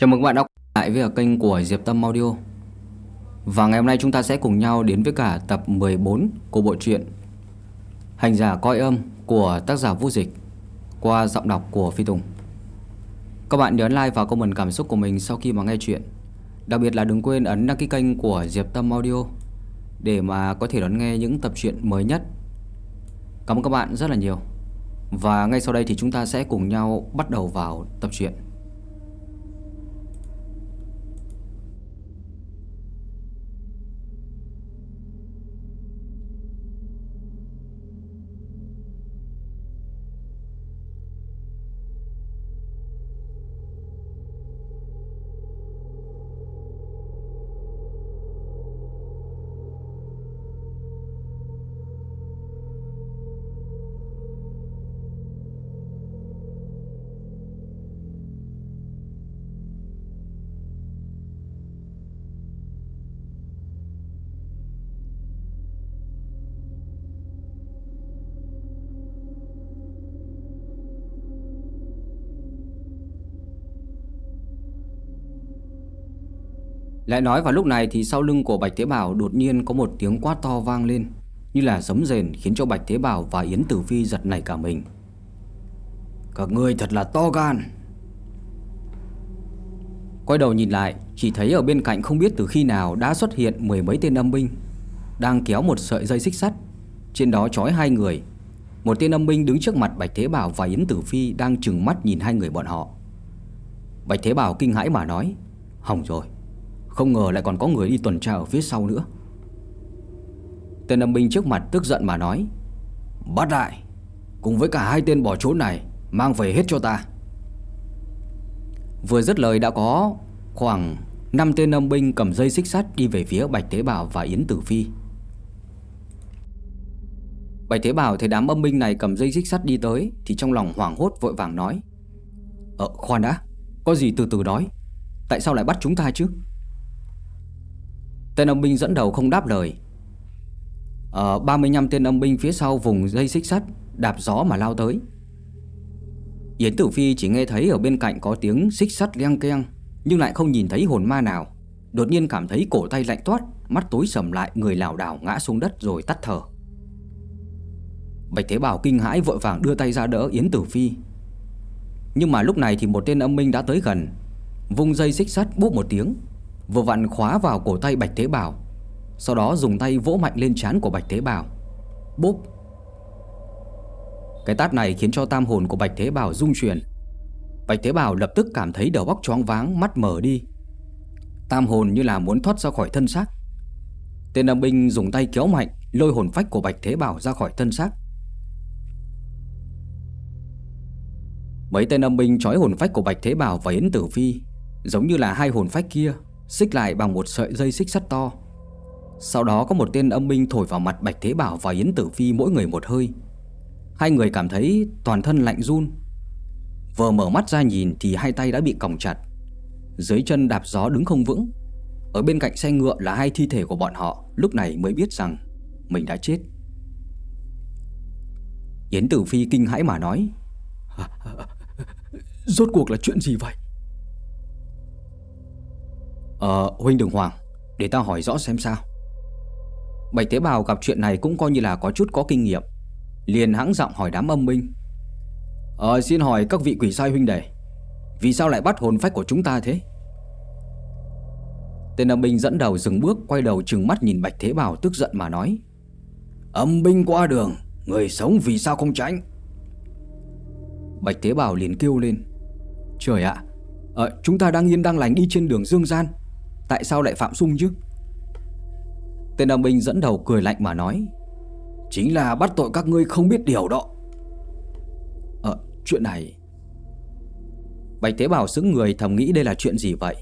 Chào mừng các bạn đã quay lại với kênh của Diệp Tâm Audio. Và ngày hôm nay chúng ta sẽ cùng nhau đến với cả tập 14 của bộ truyện Hành giả coi âm của tác giả Vũ Dịch Qua giọng đọc của Phi Tùng. Các bạn nhớ like và comment cảm xúc của mình sau khi mà nghe chuyện. Đặc biệt là đừng quên ấn đăng ký kênh của Diệp Tâm Audio Để mà có thể đón nghe những tập truyện mới nhất. Cảm ơn các bạn rất là nhiều. Và ngay sau đây thì chúng ta sẽ cùng nhau bắt đầu vào tập truyện. Lại nói vào lúc này thì sau lưng của Bạch Thế Bảo đột nhiên có một tiếng quát to vang lên, Như là giấm rền khiến cho Bạch Thế Bảo và Yến Tử Phi giật nảy cả mình. Các ngươi thật là to gan. Quay đầu nhìn lại, Chỉ thấy ở bên cạnh không biết từ khi nào đã xuất hiện mười mấy tên âm binh, Đang kéo một sợi dây xích sắt. Trên đó trói hai người. Một tên âm binh đứng trước mặt Bạch Thế Bảo và Yến Tử Phi đang chừng mắt nhìn hai người bọn họ. Bạch Thế Bảo kinh hãi mà nói, Hỏng rồi không ngờ lại còn có người đi tuần tra ở phía sau nữa. Tên âm binh trước mặt tức giận mà nói, Bắt lại, Cùng với cả hai tên bỏ trốn này, Mang về hết cho ta. Vừa dứt lời đã có Khoảng 5 tên âm binh cầm dây xích sắt Đi về phía Bạch Thế Bảo và Yến Tử Phi. Bạch Thế Bảo thấy đám âm binh này cầm dây xích sắt đi tới Thì trong lòng hoảng hốt vội vàng nói Ờ khoan đã, Có gì từ từ nói, Tại sao lại bắt chúng ta chứ? Tên âm binh dẫn đầu không đáp lời. Ờ, ở 35 tên âm binh phía sau vùng dây xích sắt, Đạp gió mà lao tới. Yến Tử Phi chỉ nghe thấy ở bên cạnh có tiếng xích sắt leng keng, Nhưng lại không nhìn thấy hồn ma nào. Đột nhiên cảm thấy cổ tay lạnh toát, Mắt tối sầm lại, người lảo đảo ngã xuống đất rồi tắt thở. Bạch Thế Bảo kinh hãi vội vàng đưa tay ra đỡ Yến Tử Phi. Nhưng mà lúc này thì một tên âm minh đã tới gần. Vùng dây xích sắt búp một tiếng. Vừa vặn khóa vào cổ tay Bạch Thế Bảo Sau đó dùng tay vỗ mạnh lên trán của Bạch Thế Bảo Bốp. Cái tát này khiến cho tam hồn của Bạch Thế Bảo rung chuyển. Bạch Thế Bảo lập tức cảm thấy đầu óc choáng váng, Mắt mở đi. Tam hồn như là muốn thoát ra khỏi thân xác. Tên âm binh dùng tay kéo mạnh Lôi hồn phách của Bạch Thế Bảo ra khỏi thân xác. Mấy tên âm binh trói hồn phách của Bạch Thế Bảo và Yến Tử Phi, Giống như là hai hồn phách kia. Xích lại bằng một sợi dây xích sắt to. Sau đó có một tên âm binh thổi vào mặt Bạch Thế Bảo và Yến Tử Phi mỗi người một hơi. Hai người cảm thấy toàn thân lạnh run. Vừa mở mắt ra nhìn thì hai tay đã bị còng chặt, Dưới chân đạp gió đứng không vững. Ở bên cạnh xe ngựa là hai thi thể của bọn họ, Lúc này mới biết rằng mình đã chết. Yến Tử Phi kinh hãi mà nói Rốt cuộc là chuyện gì vậy? Ờ huynh đừng hoàng Để ta hỏi rõ xem sao. Bạch tế bào gặp chuyện này cũng coi như là có chút có kinh nghiệm Liền hãng giọng hỏi đám âm minh Ờ xin hỏi các vị quỷ sai huynh đệ Vì sao lại bắt hồn phách của chúng ta thế? Tên âm binh dẫn đầu dừng bước Quay đầu trừng mắt nhìn Bạch Thế Bảo tức giận mà nói Âm binh qua đường Người sống vì sao không tránh? Bạch Thế Bảo liền kêu lên Trời ạ à, Chúng ta đang yên đang lành đi trên đường Dương Gian Tại sao lại Phạm Sung chứ? Tên đồng binh dẫn đầu cười lạnh mà nói, Chính là bắt tội các ngươi không biết điều đó. Ờ chuyện này. Bạch Tế bào xứng người thầm nghĩ đây là chuyện gì vậy?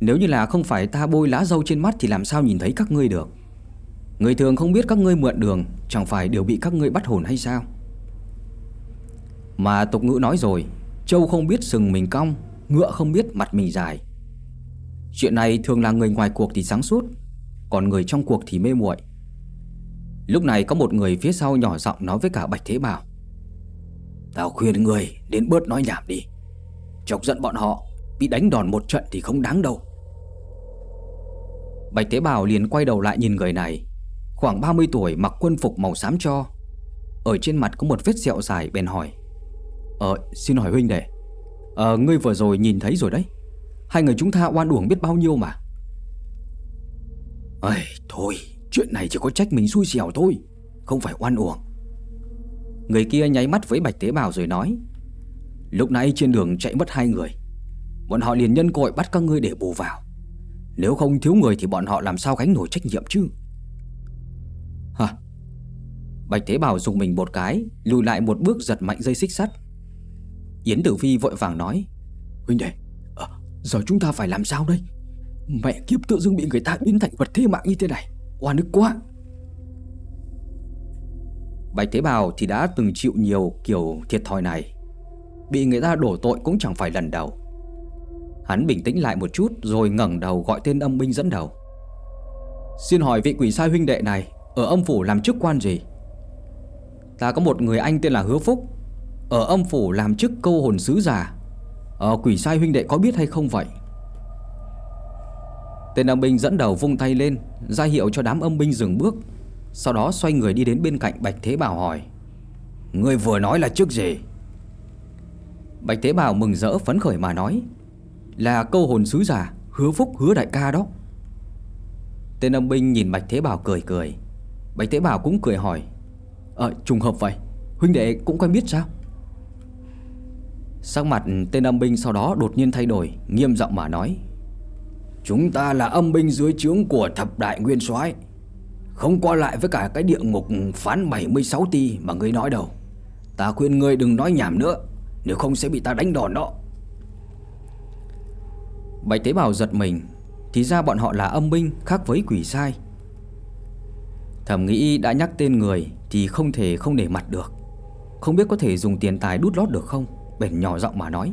Nếu như là không phải ta bôi lá dâu trên mắt Thì làm sao nhìn thấy các ngươi được? Người thường không biết các ngươi mượn đường, Chẳng phải đều bị các ngươi bắt hồn hay sao? Mà tục ngữ nói rồi, Châu không biết sừng mình cong, Ngựa không biết mặt mình dài. Chuyện này thường là người ngoài cuộc thì sáng suốt, Còn người trong cuộc thì mê muội. Lúc này có một người phía sau nhỏ giọng nói với cả Bạch Thế Bảo, Tao khuyên người đến bớt nói nhảm đi. Chọc giận bọn họ, Bị đánh đòn một trận thì không đáng đâu. Bạch thế Bào liền quay đầu lại nhìn người này. Khoảng 30 tuổi, mặc quân phục màu xám cho. Ở trên mặt có một vết sẹo dài, bèn hỏi Ờ xin hỏi huynh đệ Ờ ngươi vừa rồi nhìn thấy rồi đấy. Hai người chúng ta oan uổng biết bao nhiêu mà. Ây thôi Chuyện này chỉ có trách mình xui xẻo thôi Không phải oan uổng. Người kia nháy mắt với bạch tế bào rồi nói Lúc nãy trên đường chạy mất hai người Bọn họ liền nhân cội bắt các ngươi để bù vào. Nếu không thiếu người thì bọn họ làm sao gánh nổi trách nhiệm chứ? Hả? Bạch Tế Bào dùng mình một cái Lùi lại một bước giật mạnh dây xích sắt. Yến Tử Phi vội vàng nói Huynh đệ Giờ chúng ta phải làm sao đây? Mẹ kiếp tự dưng bị người ta biến thành vật thế mạng như thế này. Oan ức quá. Bạch Thế Bào thì đã từng chịu nhiều kiểu thiệt thòi này. Bị người ta đổ tội cũng chẳng phải lần đầu. Hắn bình tĩnh lại một chút Rồi ngẩng đầu gọi tên âm binh dẫn đầu. Xin hỏi vị quỷ sai huynh đệ này Ở âm phủ làm chức quan gì? Ta có một người anh tên là Hứa Phúc. Ở âm phủ làm chức câu hồn sứ giả. Ở quỷ sai huynh đệ có biết hay không vậy? Tên âm binh dẫn đầu vung tay lên, ra hiệu cho đám âm binh dừng bước, Sau đó xoay người đi đến bên cạnh Bạch Thế Bảo hỏi Người vừa nói là trước gì? Bạch Thế Bảo mừng rỡ phấn khởi mà nói, Là câu hồn sứ giả, Hứa Phúc, hứa đại ca đó. Tên âm binh nhìn Bạch Thế Bảo cười cười. Bạch Thế Bảo cũng cười hỏi Ờ trùng hợp vậy, Huynh đệ cũng quen biết sao? Sắc mặt tên âm binh sau đó đột nhiên thay đổi, Nghiêm giọng mà nói, Chúng ta là âm binh dưới trướng của thập đại nguyên soái, Không qua lại với cả cái địa ngục phán 76 ti mà ngươi nói đâu. Ta khuyên ngươi đừng nói nhảm nữa, Nếu không sẽ bị ta đánh đòn đó. Bạch tế bào giật mình, Thì ra bọn họ là âm binh khác với quỷ sai. Thầm nghĩ đã nhắc tên người Thì không thể không để mặt được. Không biết có thể dùng tiền tài đút lót được không? Bèn nhỏ giọng mà nói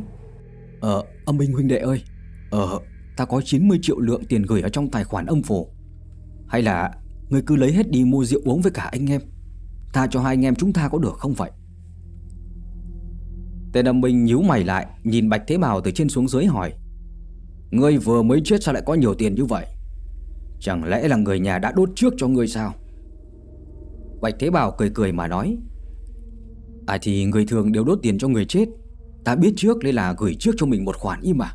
Ờ âm binh huynh đệ ơi Ờ Ta có 90 triệu lượng tiền gửi ở trong tài khoản âm phủ Hay là Người cứ lấy hết đi mua rượu uống với cả anh em. Ta cho hai anh em chúng ta có được không vậy? Tên âm binh nhíu mày lại Nhìn Bạch Thế Bảo từ trên xuống dưới hỏi Ngươi vừa mới chết sao lại có nhiều tiền như vậy? Chẳng lẽ là người nhà đã đốt trước cho ngươi sao? Bạch Thế Bảo cười cười mà nói À thì người thường đều đốt tiền cho người chết Ta biết trước nên là gửi trước cho mình một khoản im mà.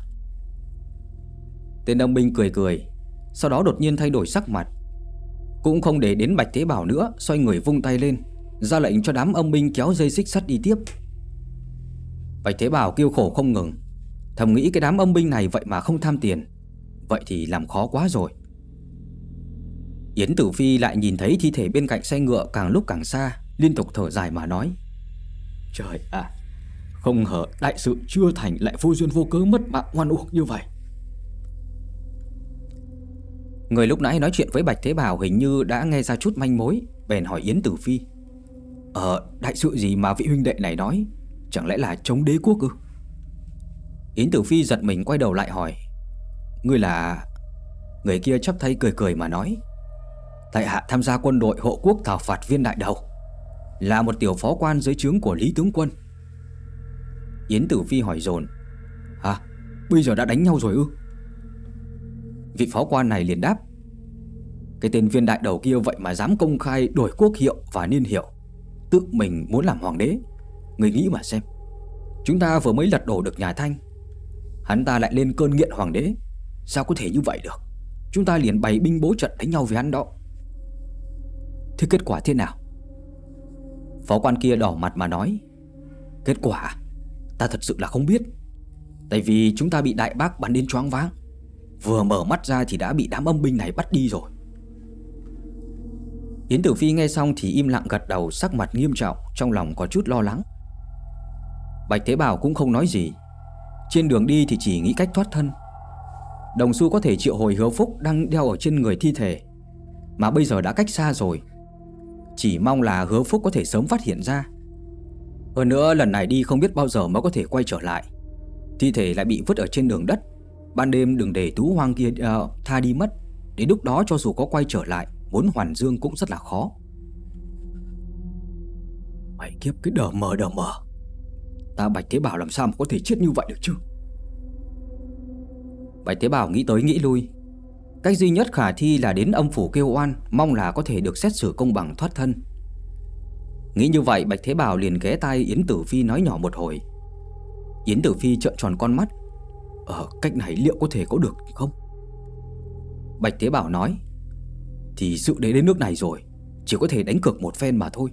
Tên đồng binh cười cười, Sau đó đột nhiên thay đổi sắc mặt. Cũng không để đến Bạch Thế Bảo nữa, Xoay người vung tay lên, Ra lệnh cho đám âm binh kéo dây xích sắt đi tiếp. Bạch Thế Bảo kêu khổ không ngừng, Thầm nghĩ cái đám âm binh này vậy mà không tham tiền, Vậy thì làm khó quá rồi. Yến Tử Phi lại nhìn thấy thi thể bên cạnh xe ngựa càng lúc càng xa, Liên tục thở dài mà nói, Trời ạ không ngờ đại sự chưa thành lại vô duyên vô cớ mất mạng ngoan uổng như vậy. Người lúc nãy nói chuyện với Bạch Thế Bảo hình như đã nghe ra chút manh mối, Bèn hỏi Yến Tử Phi. Ờ đại sự gì mà vị huynh đệ này nói? Chẳng lẽ là chống đế quốc ư? Yến Tử Phi giật mình quay đầu lại hỏi. Người là Người kia chắp tay cười cười mà nói. Tại hạ tham gia quân đội hộ quốc thảo phạt viên đại đầu. Là một tiểu phó quan dưới trướng của Lý Tướng Quân. Yến Tử Phi hỏi dồn. Hả? Bây giờ đã đánh nhau rồi ư? Vị phó quan này liền đáp. Cái tên viên đại đầu kia vậy mà dám công khai đổi quốc hiệu và niên hiệu. Tự mình muốn làm hoàng đế. Người nghĩ mà xem. Chúng ta vừa mới lật đổ được nhà Thanh. Hắn ta lại lên cơn nghiện hoàng đế. Sao có thể như vậy được? Chúng ta liền bày binh bố trận đánh nhau với hắn đó. Thế kết quả thế nào? Phó quan kia đỏ mặt mà nói. Kết quả à? Ta thật sự là không biết. Tại vì chúng ta bị đại bác bắn đến choáng váng. Vừa mở mắt ra thì đã bị đám âm binh này bắt đi rồi. Yến Tử Phi nghe xong thì im lặng gật đầu, sắc mặt nghiêm trọng, Trong lòng có chút lo lắng. Bạch Thế Bảo cũng không nói gì. Trên đường đi thì chỉ nghĩ cách thoát thân. Đồng xu có thể triệu hồi hứa phúc đang đeo ở trên người thi thể, Mà bây giờ đã cách xa rồi. Chỉ mong là hứa phúc có thể sớm phát hiện ra. Hơn nữa lần này đi không biết bao giờ mới có thể quay trở lại. Thi thể lại bị vứt ở trên đường đất. Ban đêm đừng để tú hoang kia uh, tha đi mất. Đến lúc đó cho dù có quay trở lại Muốn hoàn dương cũng rất là khó. Mày kiếp cái đờ mờ đờ mờ. Ta bạch thế bảo làm sao mà có thể chết như vậy được chứ? Bạch Tế Bảo nghĩ tới nghĩ lui. Cách duy nhất khả thi là đến âm phủ kêu oan Mong là có thể được xét xử công bằng thoát thân Nghĩ như vậy, Bạch Thế Bảo liền ghé tay Yến Tử Phi nói nhỏ một hồi. Yến Tử Phi trợn tròn con mắt. Ờ cách này liệu có thể có được không? Bạch Thế Bảo nói, Thì sự đấy đến nước này rồi, Chỉ có thể đánh cược một phen mà thôi.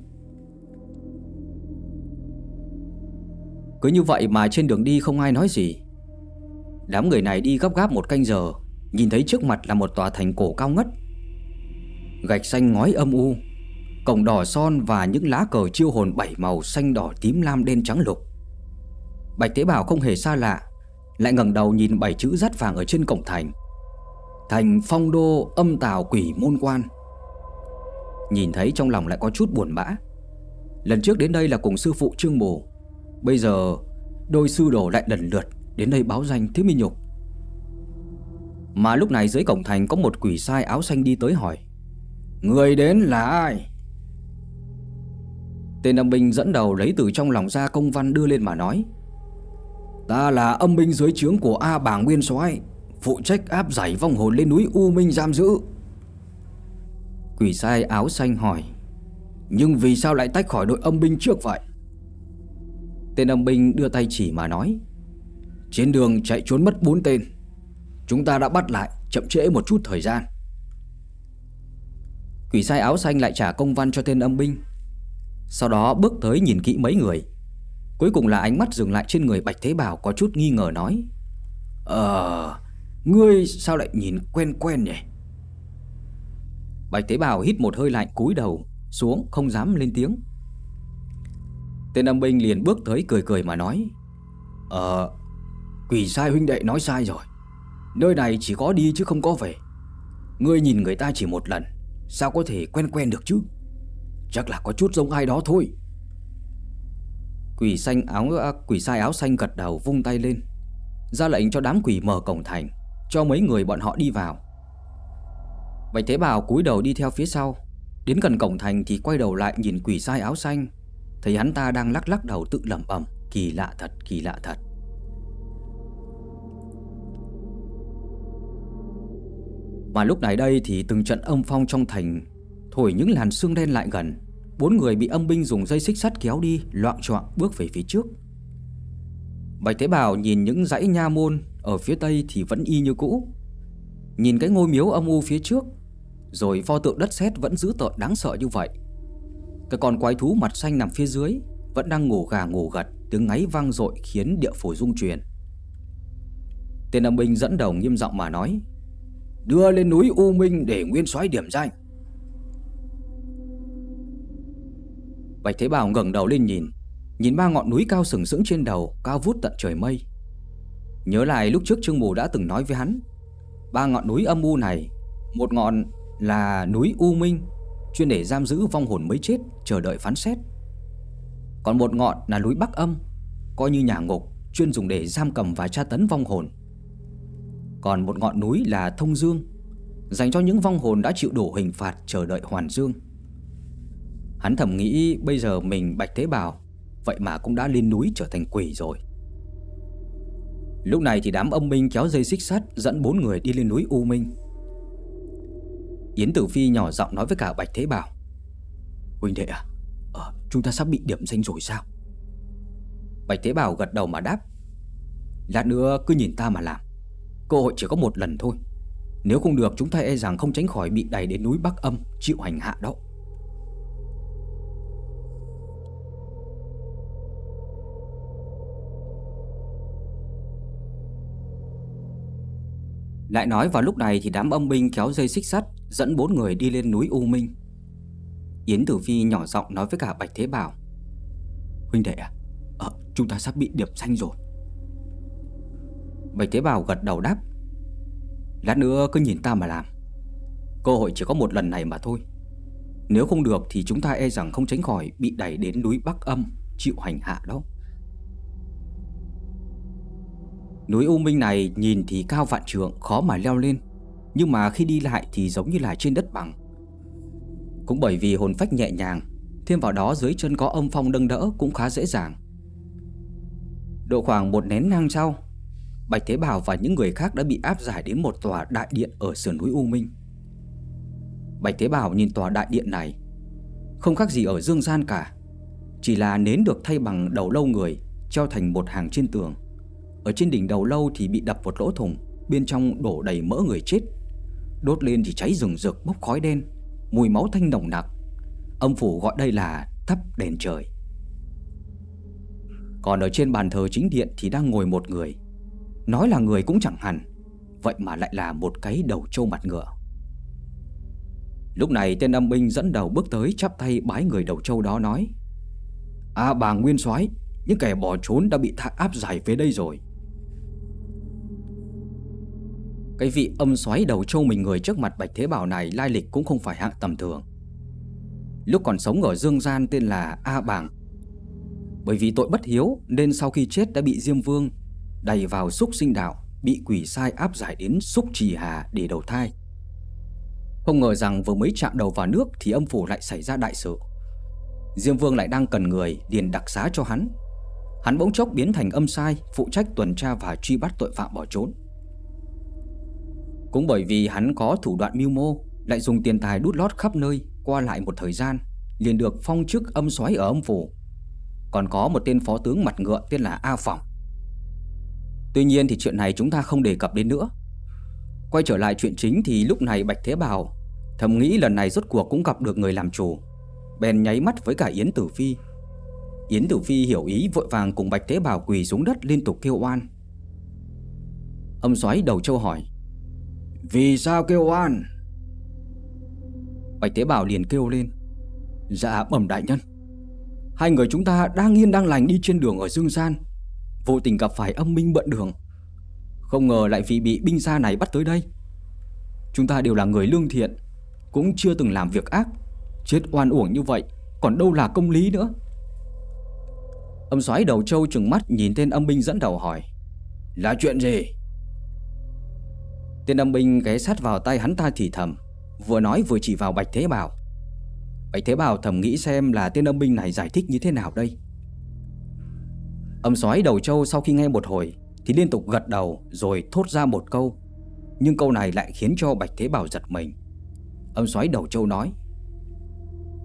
Cứ như vậy mà trên đường đi không ai nói gì. Đám người này đi gấp gáp một canh giờ, Nhìn thấy trước mặt là một tòa thành cổ cao ngất. Gạch xanh ngói âm u Cổng đỏ son và những lá cờ chiêu hồn bảy màu xanh đỏ tím lam đen trắng lục. Bạch Tế Bảo không hề xa lạ, Lại ngẩng đầu nhìn bảy chữ rát vàng ở trên cổng thành. Thành phong đô âm tào quỷ môn quan. Nhìn thấy trong lòng lại có chút buồn bã. Lần trước đến đây là cùng sư phụ Trương Bồ Bây giờ, đôi sư đồ lại lần lượt đến đây báo danh thứ mi nhục. Mà lúc này dưới cổng thành có một quỷ sai áo xanh đi tới hỏi, Người đến là ai? Tên âm binh dẫn đầu lấy từ trong lòng ra công văn đưa lên mà nói, Ta là âm binh dưới trướng của A Bảng Nguyên soái, Phụ trách áp giải vong hồn lên núi U Minh giam giữ. Quỷ sai áo xanh hỏi, Nhưng vì sao lại tách khỏi đội âm binh trước vậy? Tên âm binh đưa tay chỉ mà nói, Trên đường chạy trốn mất bốn tên. Chúng ta đã bắt lại, Chậm trễ một chút thời gian. Quỷ sai áo xanh lại trả công văn cho tên âm binh sau đó bước tới nhìn kỹ mấy người. Cuối cùng là ánh mắt dừng lại trên người Bạch Thế Bảo Có chút nghi ngờ nói Ờ Ngươi sao lại nhìn quen quen nhỉ? Bạch Thế Bảo hít một hơi lạnh, cúi đầu Xuống, không dám lên tiếng. Tên âm binh liền bước tới cười cười mà nói Ờ Quỷ sai huynh đệ nói sai rồi. Nơi này chỉ có đi chứ không có về. Ngươi nhìn người ta chỉ một lần, Sao có thể quen quen được chứ? Chắc là có chút giống ai đó thôi. Quỷ xanh áo à, quỷ sai áo xanh gật đầu vung tay lên Ra lệnh cho đám quỷ mở cổng thành Cho mấy người bọn họ đi vào. Bạch Thế Bảo cúi đầu đi theo phía sau Đến gần cổng thành thì quay đầu lại nhìn quỷ sai áo xanh Thấy hắn ta đang lắc lắc đầu tự lẩm bẩm Kỳ lạ thật, kỳ lạ thật. Mà lúc này đây thì từng trận âm phong trong thành Thổi những làn sương đen lại gần. Bốn người bị âm binh dùng dây xích sắt kéo đi Loạn trọng bước về phía trước. Bạch Thế Bảo nhìn những dãy nha môn Ở phía tây thì vẫn y như cũ. Nhìn cái ngôi miếu âm u phía trước, Rồi pho tượng đất sét vẫn giữ tợn đáng sợ như vậy. Cái con quái thú mặt xanh nằm phía dưới Vẫn đang ngủ gà ngủ gật, Tiếng ngáy vang dội khiến địa phủ rung truyền Tên âm binh dẫn đầu nghiêm giọng mà nói, Đưa lên núi U Minh để nguyên soái điểm danh. Bạch Thế Bảo ngẩng đầu lên nhìn Nhìn ba ngọn núi cao sừng sững trên đầu Cao vút tận trời mây Nhớ lại lúc trước Trương Mù đã từng nói với hắn Ba ngọn núi âm u này Một ngọn là núi U Minh chuyên để giam giữ vong hồn mới chết chờ đợi phán xét. Còn một ngọn là núi Bắc Âm, coi như nhà ngục, chuyên dùng để giam cầm và tra tấn vong hồn. Còn một ngọn núi là Thông Dương, dành cho những vong hồn đã chịu đủ hình phạt chờ đợi hoàn dương. Hắn thầm nghĩ bây giờ mình Bạch Thế bào vậy mà cũng đã lên núi trở thành quỷ rồi. Lúc này thì đám âm minh kéo dây xích sắt dẫn bốn người đi lên núi U Minh. Yến Tử Phi nhỏ giọng nói với cả Bạch Thế Bảo, Huynh đệ à Ờ chúng ta sắp bị điểm danh rồi sao Bạch Thế Bảo gật đầu mà đáp, Lát nữa cứ nhìn ta mà làm, Cơ hội chỉ có một lần thôi Nếu không được, chúng ta e rằng không tránh khỏi bị đẩy đến núi Bắc Âm Chịu hành hạ đó Lại nói vào lúc này thì đám âm binh kéo dây xích sắt, Dẫn bốn người đi lên núi U Minh. Yến Tử Phi nhỏ giọng nói với cả Bạch Thế Bảo, Huynh đệ à Ờ chúng ta sắp bị điểm xanh rồi. Bạch Thế Bảo gật đầu đáp, Lát nữa cứ nhìn ta mà làm. Cơ hội chỉ có một lần này mà thôi. Nếu không được thì chúng ta e rằng không tránh khỏi Bị đẩy đến núi Bắc Âm, Chịu hành hạ đâu Núi U Minh này nhìn thì cao vạn trượng Khó mà leo lên nhưng mà khi đi lại thì giống như là trên đất bằng Cũng bởi vì hồn phách nhẹ nhàng Thêm vào đó dưới chân có âm phong nâng đỡ cũng khá dễ dàng Độ khoảng một nén nang sau Bạch Thế Bảo và những người khác đã bị áp giải đến một tòa đại điện ở sườn núi U Minh. Bạch Thế Bảo nhìn tòa đại điện này, không khác gì ở dương gian cả, chỉ là nến được thay bằng đầu lâu người treo thành một hàng trên tường. Ở trên đỉnh đầu lâu thì bị đập một lỗ thủng, bên trong đổ đầy mỡ người chết. Đốt lên thì cháy rừng rực bốc khói đen, mùi máu thanh nồng nặc. Âm phủ gọi đây là thắp đèn trời. Còn ở trên bàn thờ chính điện thì đang ngồi một người Nói là người cũng chẳng hẳn Vậy mà lại là một cái đầu trâu mặt ngựa Lúc này tên âm binh dẫn đầu bước tới chắp tay bái người đầu trâu đó nói À bà Nguyên soái Những kẻ bỏ trốn đã bị thả áp giải về đây rồi cái vị âm xoáy đầu trâu mình người trước mặt Bạch Thế Bảo này lai lịch cũng không phải hạng tầm thường Lúc còn sống ở Dương Gian tên là A Bàng Bởi vì tội bất hiếu nên sau khi chết đã bị Diêm Vương đầy vào xúc sinh đạo, bị quỷ sai áp giải đến xúc trì hà để đầu thai. Không ngờ rằng vừa mới chạm đầu vào nước thì âm phủ lại xảy ra đại sự. Diêm Vương lại đang cần người liền đặc xá cho hắn. Hắn bỗng chốc biến thành âm sai, phụ trách tuần tra và truy bắt tội phạm bỏ trốn. Cũng bởi vì hắn có thủ đoạn mưu mô, lại dùng tiền tài đút lót khắp nơi, qua lại một thời gian, liền được phong chức âm soái ở âm phủ. Còn có một tên phó tướng mặt ngựa tên là A Phỏng. Tuy nhiên thì chuyện này chúng ta không đề cập đến nữa Quay trở lại chuyện chính thì lúc này Bạch Thế bào Thầm nghĩ lần này rốt cuộc cũng gặp được người làm chủ Bèn nháy mắt với cả Yến Tử Phi Yến Tử Phi hiểu ý vội vàng cùng Bạch Thế bào quỳ xuống đất liên tục kêu oan Âm xoáy đầu châu hỏi vì sao kêu oan? Bạch tế Bảo liền kêu lên. Dạ bẩm đại nhân. Hai người chúng ta đang yên đang lành đi trên đường ở Dương Gian. Vô tình gặp phải âm minh bận đường. Không ngờ lại vì bị binh gia này bắt tới đây. Chúng ta đều là người lương thiện, Cũng chưa từng làm việc ác. Chết oan uổng như vậy, Còn đâu là công lý nữa? Âm soái đầu trâu trừng mắt nhìn tên âm binh dẫn đầu hỏi, Là chuyện gì? Tiên âm binh ghé sát vào tay hắn ta thì thầm, Vừa nói vừa chỉ vào Bạch Thế Bảo. Bạch Thế Bảo thầm nghĩ xem là Tiên âm binh này giải thích như thế nào đây. Âm soái đầu trâu sau khi nghe một hồi Thì liên tục gật đầu rồi thốt ra một câu, Nhưng câu này lại khiến cho Bạch Thế Bảo giật mình. Âm soái đầu trâu nói,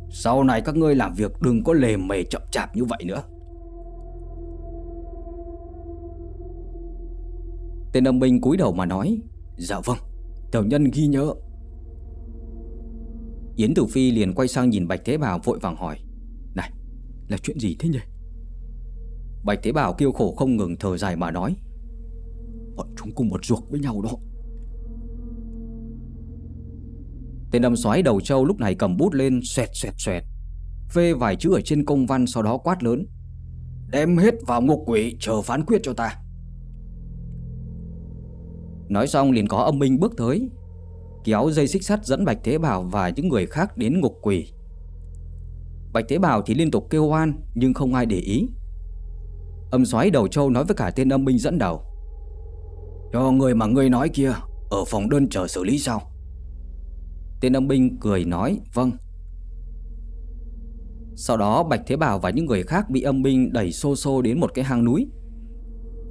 Sau này các ngươi làm việc đừng có lề mề chậm chạp như vậy nữa. Tên âm binh cúi đầu mà nói Dạ vâng. Tiểu nhân ghi nhớ. Yến Tử Phi liền quay sang nhìn Bạch Thế Bảo vội vàng hỏi, Này, là chuyện gì thế nhỉ? Bạch Thế Bảo kêu khổ không ngừng thở dài mà nói, Bọn chúng cùng một ruột với nhau đó. Tên âm xoáy đầu trâu lúc này cầm bút lên, xoẹt xoẹt xoẹt, Phê vài chữ ở trên công văn sau đó quát lớn, Đem hết vào ngục quỷ, chờ phán quyết cho ta. Nói xong liền có âm minh bước tới. Kéo dây xích sắt dẫn Bạch Thế Bảo và những người khác đến ngục quỷ. Bạch Thế Bảo thì liên tục kêu oan, nhưng không ai để ý. Âm xoáy đầu trâu nói với cả tên âm binh dẫn đầu. Cho người mà ngươi nói kia, Ở phòng đơn chờ xử lý sao Tên âm binh cười nói Vâng. Sau đó Bạch Thế Bảo và những người khác Bị âm binh đẩy xô xô đến một cái hang núi.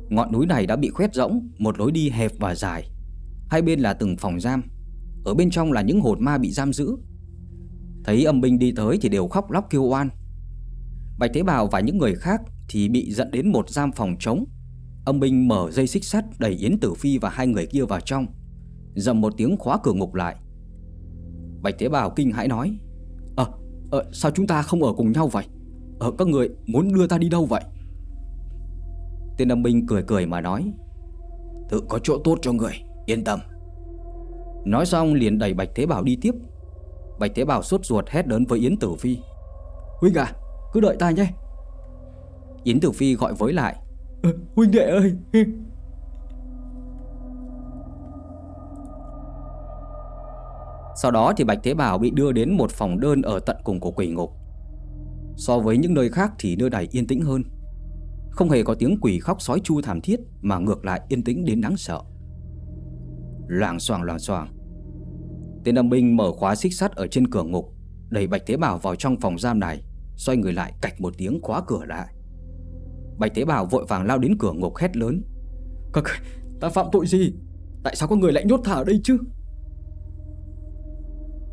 Ngọn núi này đã bị khoét rỗng Một lối đi hẹp và dài Hai bên là từng phòng giam Ở bên trong là những hồn ma bị giam giữ Thấy âm binh đi tới thì đều khóc lóc kêu oan Bạch Thế Bảo và những người khác thì bị dẫn đến một giam phòng trống. Âm binh mở dây xích sắt đẩy Yến Tử Phi và hai người kia vào trong, dầm một tiếng khóa cửa ngục lại. Bạch Thế Bảo kinh hãi nói: "Ờ, à, sao chúng ta không ở cùng nhau vậy? Ờ các người muốn đưa ta đi đâu vậy?" Tên âm binh cười cười mà nói: "Tự có chỗ tốt cho người, yên tâm." Nói xong liền đẩy Bạch Thế Bảo đi tiếp. Bạch Thế Bảo sốt ruột hét lớn với Yến Tử Phi: "Huynh à, cứ đợi ta nhé." Yến Tử Phi gọi với lại ừ, Huynh đệ ơi Sau đó thì Bạch Thế Bảo bị đưa đến một phòng đơn ở tận cùng của quỷ ngục So với những nơi khác thì nơi này yên tĩnh hơn không hề có tiếng quỷ khóc sói chu thảm thiết Mà ngược lại yên tĩnh đến đáng sợ. Loảng xoảng loảng xoảng Tên âm binh mở khóa xích sắt ở trên cửa ngục, Đẩy Bạch Thế Bảo vào trong phòng giam này, Xoay người lại cạch một tiếng khóa cửa lại. Bạch Tế Bảo vội vàng lao đến cửa ngục hét lớn. Các ta phạm tội gì? Tại sao có người lại nhốt thả ở đây chứ?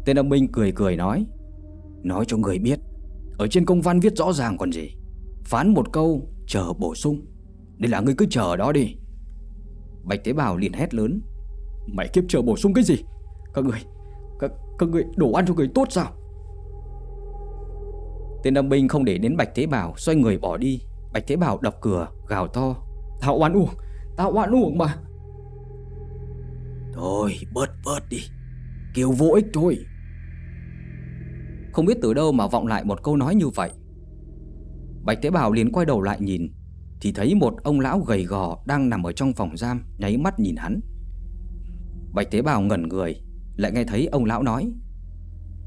Tên âm binh cười cười nói Nói cho người biết, Ở trên công văn viết rõ ràng còn gì. Phán một câu chờ bổ sung. Đây là ngươi cứ chờ đó đi. Bạch tế bào liền hét lớn. Mày kiếp chờ bổ sung cái gì? Các người Các, các người đổ ăn cho người tốt sao? Tên đâm binh không để đến Bạch Tế bào Xoay người bỏ đi. Bạch Tế bào đập cửa gào to. Tao oan uổng Tao oan uổng mà. Thôi bớt bớt đi. Kêu vô ích thôi. Không biết từ đâu mà vọng lại một câu nói như vậy. Bạch Tế Bảo liền quay đầu lại nhìn, Thì thấy một ông lão gầy gò Đang nằm ở trong phòng giam, Nháy mắt nhìn hắn. Bạch Tế Bảo ngẩn người, Lại nghe thấy ông lão nói,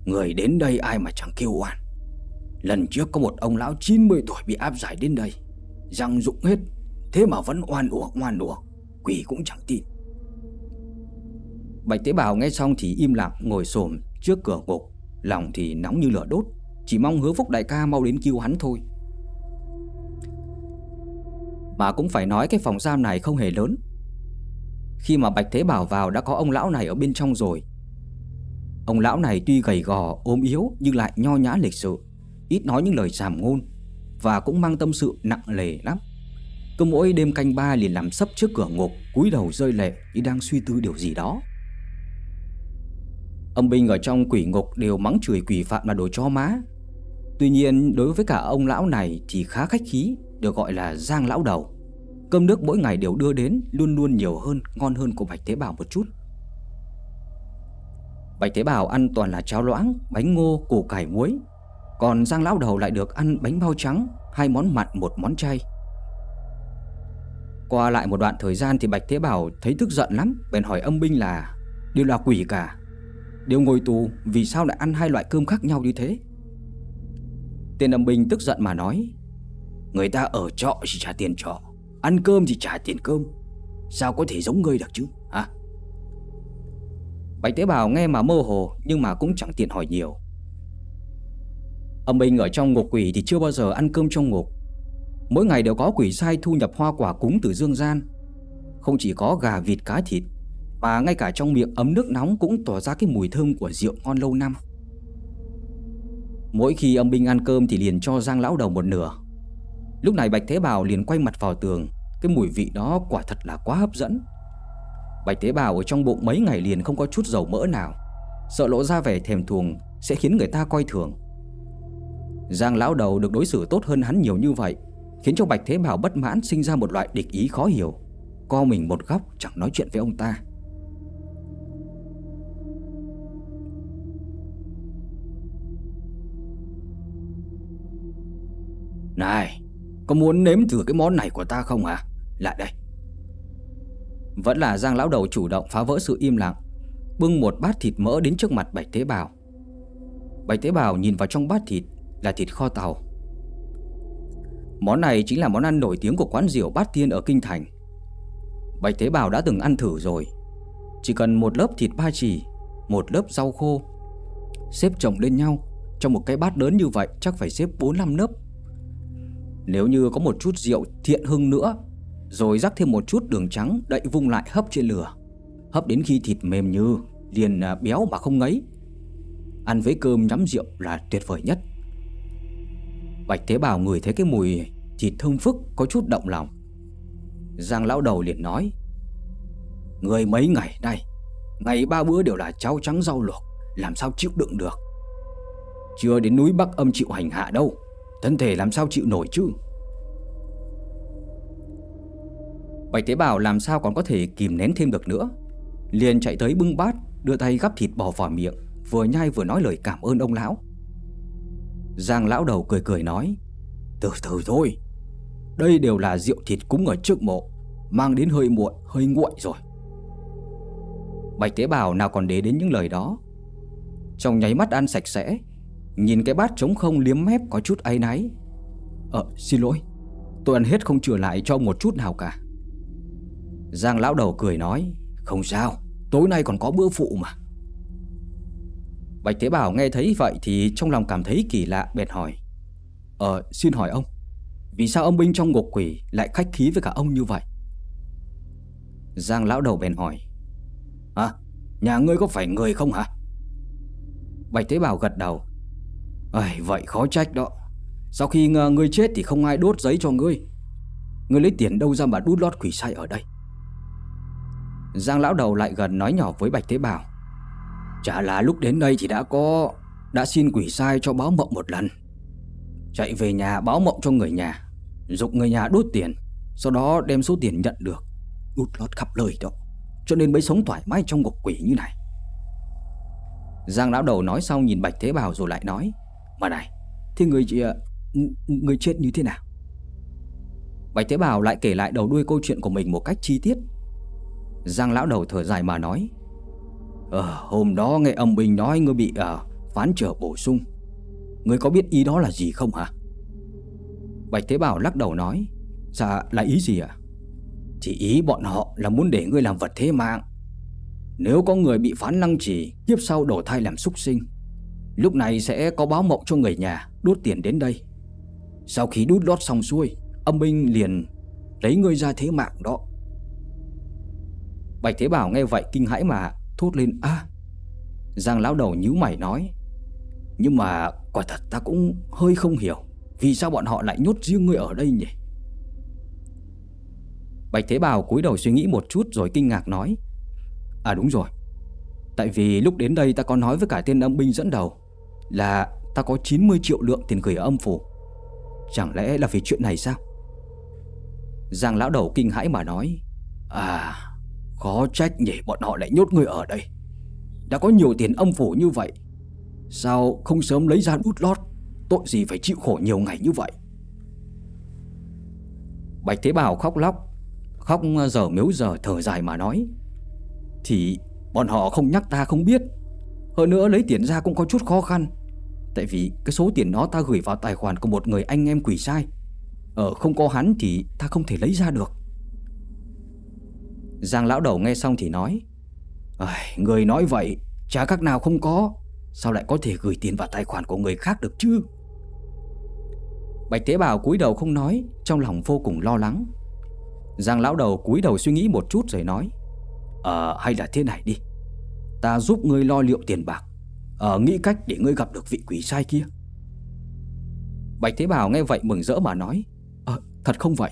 Người đến đây ai mà chẳng kêu oan? Lần trước có một ông lão 90 tuổi bị áp giải đến đây, Răng rụng hết, Thế mà vẫn oan uổng oan uổng, Quỷ cũng chẳng tin. Bạch tế bào nghe xong thì im lặng, ngồi xổm trước cửa ngục, Lòng thì nóng như lửa đốt, Chỉ mong hứa phúc đại ca mau đến cứu hắn thôi. Mà cũng phải nói cái phòng giam này không hề lớn. Khi mà Bạch Thế Bảo vào đã có ông lão này ở bên trong rồi. Ông lão này tuy gầy gò, ốm yếu nhưng lại nho nhã lịch sự Ít nói những lời giảm ngôn Và cũng mang tâm sự nặng lề lắm. Cứ mỗi đêm canh ba liền làm sấp trước cửa ngục cúi đầu rơi lệ như đang suy tư điều gì đó. Âm binh ở trong quỷ ngục đều mắng chửi quỷ phạm là đồ cho má. Tuy nhiên đối với cả ông lão này thì khá khách khí. Được gọi là giang lão đầu. Cơm nước mỗi ngày đều đưa đến Luôn luôn nhiều hơn, ngon hơn của Bạch Tế Bảo một chút. Bạch Tế Bảo ăn toàn là cháo loãng, bánh ngô, củ cải muối. Còn Giang lão đầu lại được ăn bánh bao trắng Hai món mặn một món chay. Qua lại một đoạn thời gian thì Bạch Thế Bảo thấy tức giận lắm Bèn hỏi âm binh là Đều là quỷ cả? Đều ngồi tù vì sao lại ăn hai loại cơm khác nhau như thế? Tên âm binh tức giận mà nói Người ta ở trọ chỉ trả tiền trọ, Ăn cơm thì trả tiền cơm. Sao có thể giống ngươi được chứ, hả? Bạch Tế bào nghe mà mơ hồ, Nhưng mà cũng chẳng tiện hỏi nhiều. Âm binh ở trong ngục quỷ thì chưa bao giờ ăn cơm trong ngục. Mỗi ngày đều có quỷ sai thu nhập hoa quả cúng từ dương gian. Không chỉ có gà vịt cá thịt, Mà ngay cả trong miệng ấm nước nóng cũng tỏa ra cái mùi thơm của rượu ngon lâu năm. Mỗi khi âm binh ăn cơm thì liền cho Giang lão đầu một nửa. Lúc này Bạch Thế Bảo liền quay mặt vào tường. Cái mùi vị đó quả thật là quá hấp dẫn. Bạch Thế Bảo ở trong bụng mấy ngày liền không có chút dầu mỡ nào. Sợ lộ ra vẻ thèm thuồng, Sẽ khiến người ta coi thường. Giang lão đầu được đối xử tốt hơn hắn nhiều như vậy, Khiến cho Bạch Thế Bảo bất mãn sinh ra một loại địch ý khó hiểu. Co mình một góc chẳng nói chuyện với ông ta. Này có muốn nếm thử cái món này của ta không à Lại đây. Vẫn là Giang lão đầu chủ động phá vỡ sự im lặng, Bưng một bát thịt mỡ đến trước mặt Bạch tế bào. Bạch tế bào nhìn vào trong bát thịt Là thịt kho tàu. Món này chính là món ăn nổi tiếng của quán rượu Bát Tiên ở Kinh Thành. Bạch tế bào đã từng ăn thử rồi. Chỉ cần một lớp thịt ba chỉ, Một lớp rau khô, Xếp chồng lên nhau Trong một cái bát lớn như vậy, chắc phải xếp 4-5 lớp. Nếu như có một chút rượu thiện hưng nữa, Rồi rắc thêm một chút đường trắng Đậy vung lại hấp trên lửa. Hấp đến khi thịt mềm như Liền à, béo mà không ngấy. Ăn với cơm nhắm rượu là tuyệt vời nhất. Bạch Thế Bảo ngửi thấy cái mùi thịt thơm phức có chút động lòng. Giang lão đầu liền nói, Người mấy ngày nay, Ngày ba bữa đều là cháo trắng rau luộc, Làm sao chịu đựng được? Chưa đến núi Bắc âm chịu hành hạ đâu. Thân thể làm sao chịu nổi chứ? Bạch Tế bào làm sao còn có thể kìm nén thêm được nữa? Liền chạy tới bưng bát Đưa tay gắp thịt bò vào miệng Vừa nhai vừa nói lời cảm ơn ông lão. Giang lão đầu cười cười nói Từ từ thôi Đây đều là rượu thịt cúng ở trước mộ Mang đến hơi muộn, hơi nguội rồi. Bạch tế bào nào còn để đến những lời đó. Trong nháy mắt ăn sạch sẽ Nhìn cái bát trống không liếm mép có chút áy náy. Ờ xin lỗi. Tôi ăn hết không chừa lại cho một chút nào cả. Giang lão đầu cười nói, Không sao, Tối nay còn có bữa phụ mà. Bạch Thế Bảo nghe thấy vậy thì trong lòng cảm thấy kỳ lạ, bèn hỏi Ờ xin hỏi ông, Vì sao ông binh trong ngục quỷ lại khách khí với cả ông như vậy? Giang lão đầu bèn hỏi À nhà ngươi có phải người không hả? Bạch Thế Bảo gật đầu Ây, Vậy khó trách đó. Sau khi ngươi chết thì không ai đốt giấy cho ngươi. Ngươi lấy tiền đâu ra mà đút lót quỷ sai ở đây? Giang lão đầu lại gần nói nhỏ với Bạch Thế Bảo. Chả là lúc đến đây thì đã có Đã xin quỷ sai cho báo mộng một lần. Chạy về nhà báo mộng cho người nhà Dục người nhà đốt tiền Sau đó đem số tiền nhận được Đút lót khắp lời đó Cho nên mới sống thoải mái trong ngục quỷ như này. Giang lão đầu nói xong nhìn Bạch Thế Bảo rồi lại nói mà này thì người chị ờ, Người chết như thế nào? Bạch Thế Bảo lại kể lại đầu đuôi câu chuyện của mình một cách chi tiết. Giang lão đầu thở dài mà nói Ờ hôm đó nghe âm Bình nói ngươi bị à, phán trở bổ sung. Ngươi có biết ý đó là gì không hả? Bạch Thế Bảo lắc đầu nói Dạ là ý gì ạ? Chỉ ý bọn họ là muốn để ngươi làm vật thế mạng. Nếu có người bị phán lăng trì Kiếp sau đổ thai làm súc sinh Lúc này sẽ có báo mộng cho người nhà, Đốt tiền đến đây. Sau khi đút lót xong xuôi, Âm binh liền lấy ngươi ra thế mạng đó. Bạch Thế Bảo nghe vậy kinh hãi mà thốt lên, a, Giang lão đầu nhíu mày nói, Nhưng mà quả thật ta cũng hơi không hiểu, Vì sao bọn họ lại nhốt riêng ngươi ở đây nhỉ? Bạch Thế Bảo cúi đầu suy nghĩ một chút rồi kinh ngạc nói À đúng rồi, Tại vì lúc đến đây ta có nói với cả tên âm binh dẫn đầu là ta có 90 triệu lượng tiền gửi ở âm phủ. Chẳng lẽ là vì chuyện này sao? Giang lão đầu kinh hãi mà nói À Khó trách nhỉ, bọn họ lại nhốt người ở đây. Đã có nhiều tiền âm phủ như vậy, Sao không sớm lấy ra đút lót? Tội gì phải chịu khổ nhiều ngày như vậy? Bạch Thế Bảo khóc lóc, Khóc giờ miếu giờ thở dài mà nói, Thì bọn họ không nhắc ta không biết hơn nữa lấy tiền ra cũng có chút khó khăn. Tại vì cái số tiền đó ta gửi vào tài khoản của một người anh em quỷ sai. Ở không có hắn thì ta không thể lấy ra được. Giang lão đầu nghe xong thì nói Người nói vậy, Chả các nào không có. Sao lại có thể gửi tiền vào tài khoản của người khác được chứ? Bạch Thế Bảo cúi đầu không nói, Trong lòng vô cùng lo lắng. Giang lão đầu cúi đầu suy nghĩ một chút rồi nói Ờ hay là thế này đi. Ta giúp ngươi lo liệu tiền bạc. Ở nghĩ cách để ngươi gặp được vị quỷ sai kia. Bạch Thế Bảo nghe vậy mừng rỡ mà nói Ờ thật không vậy?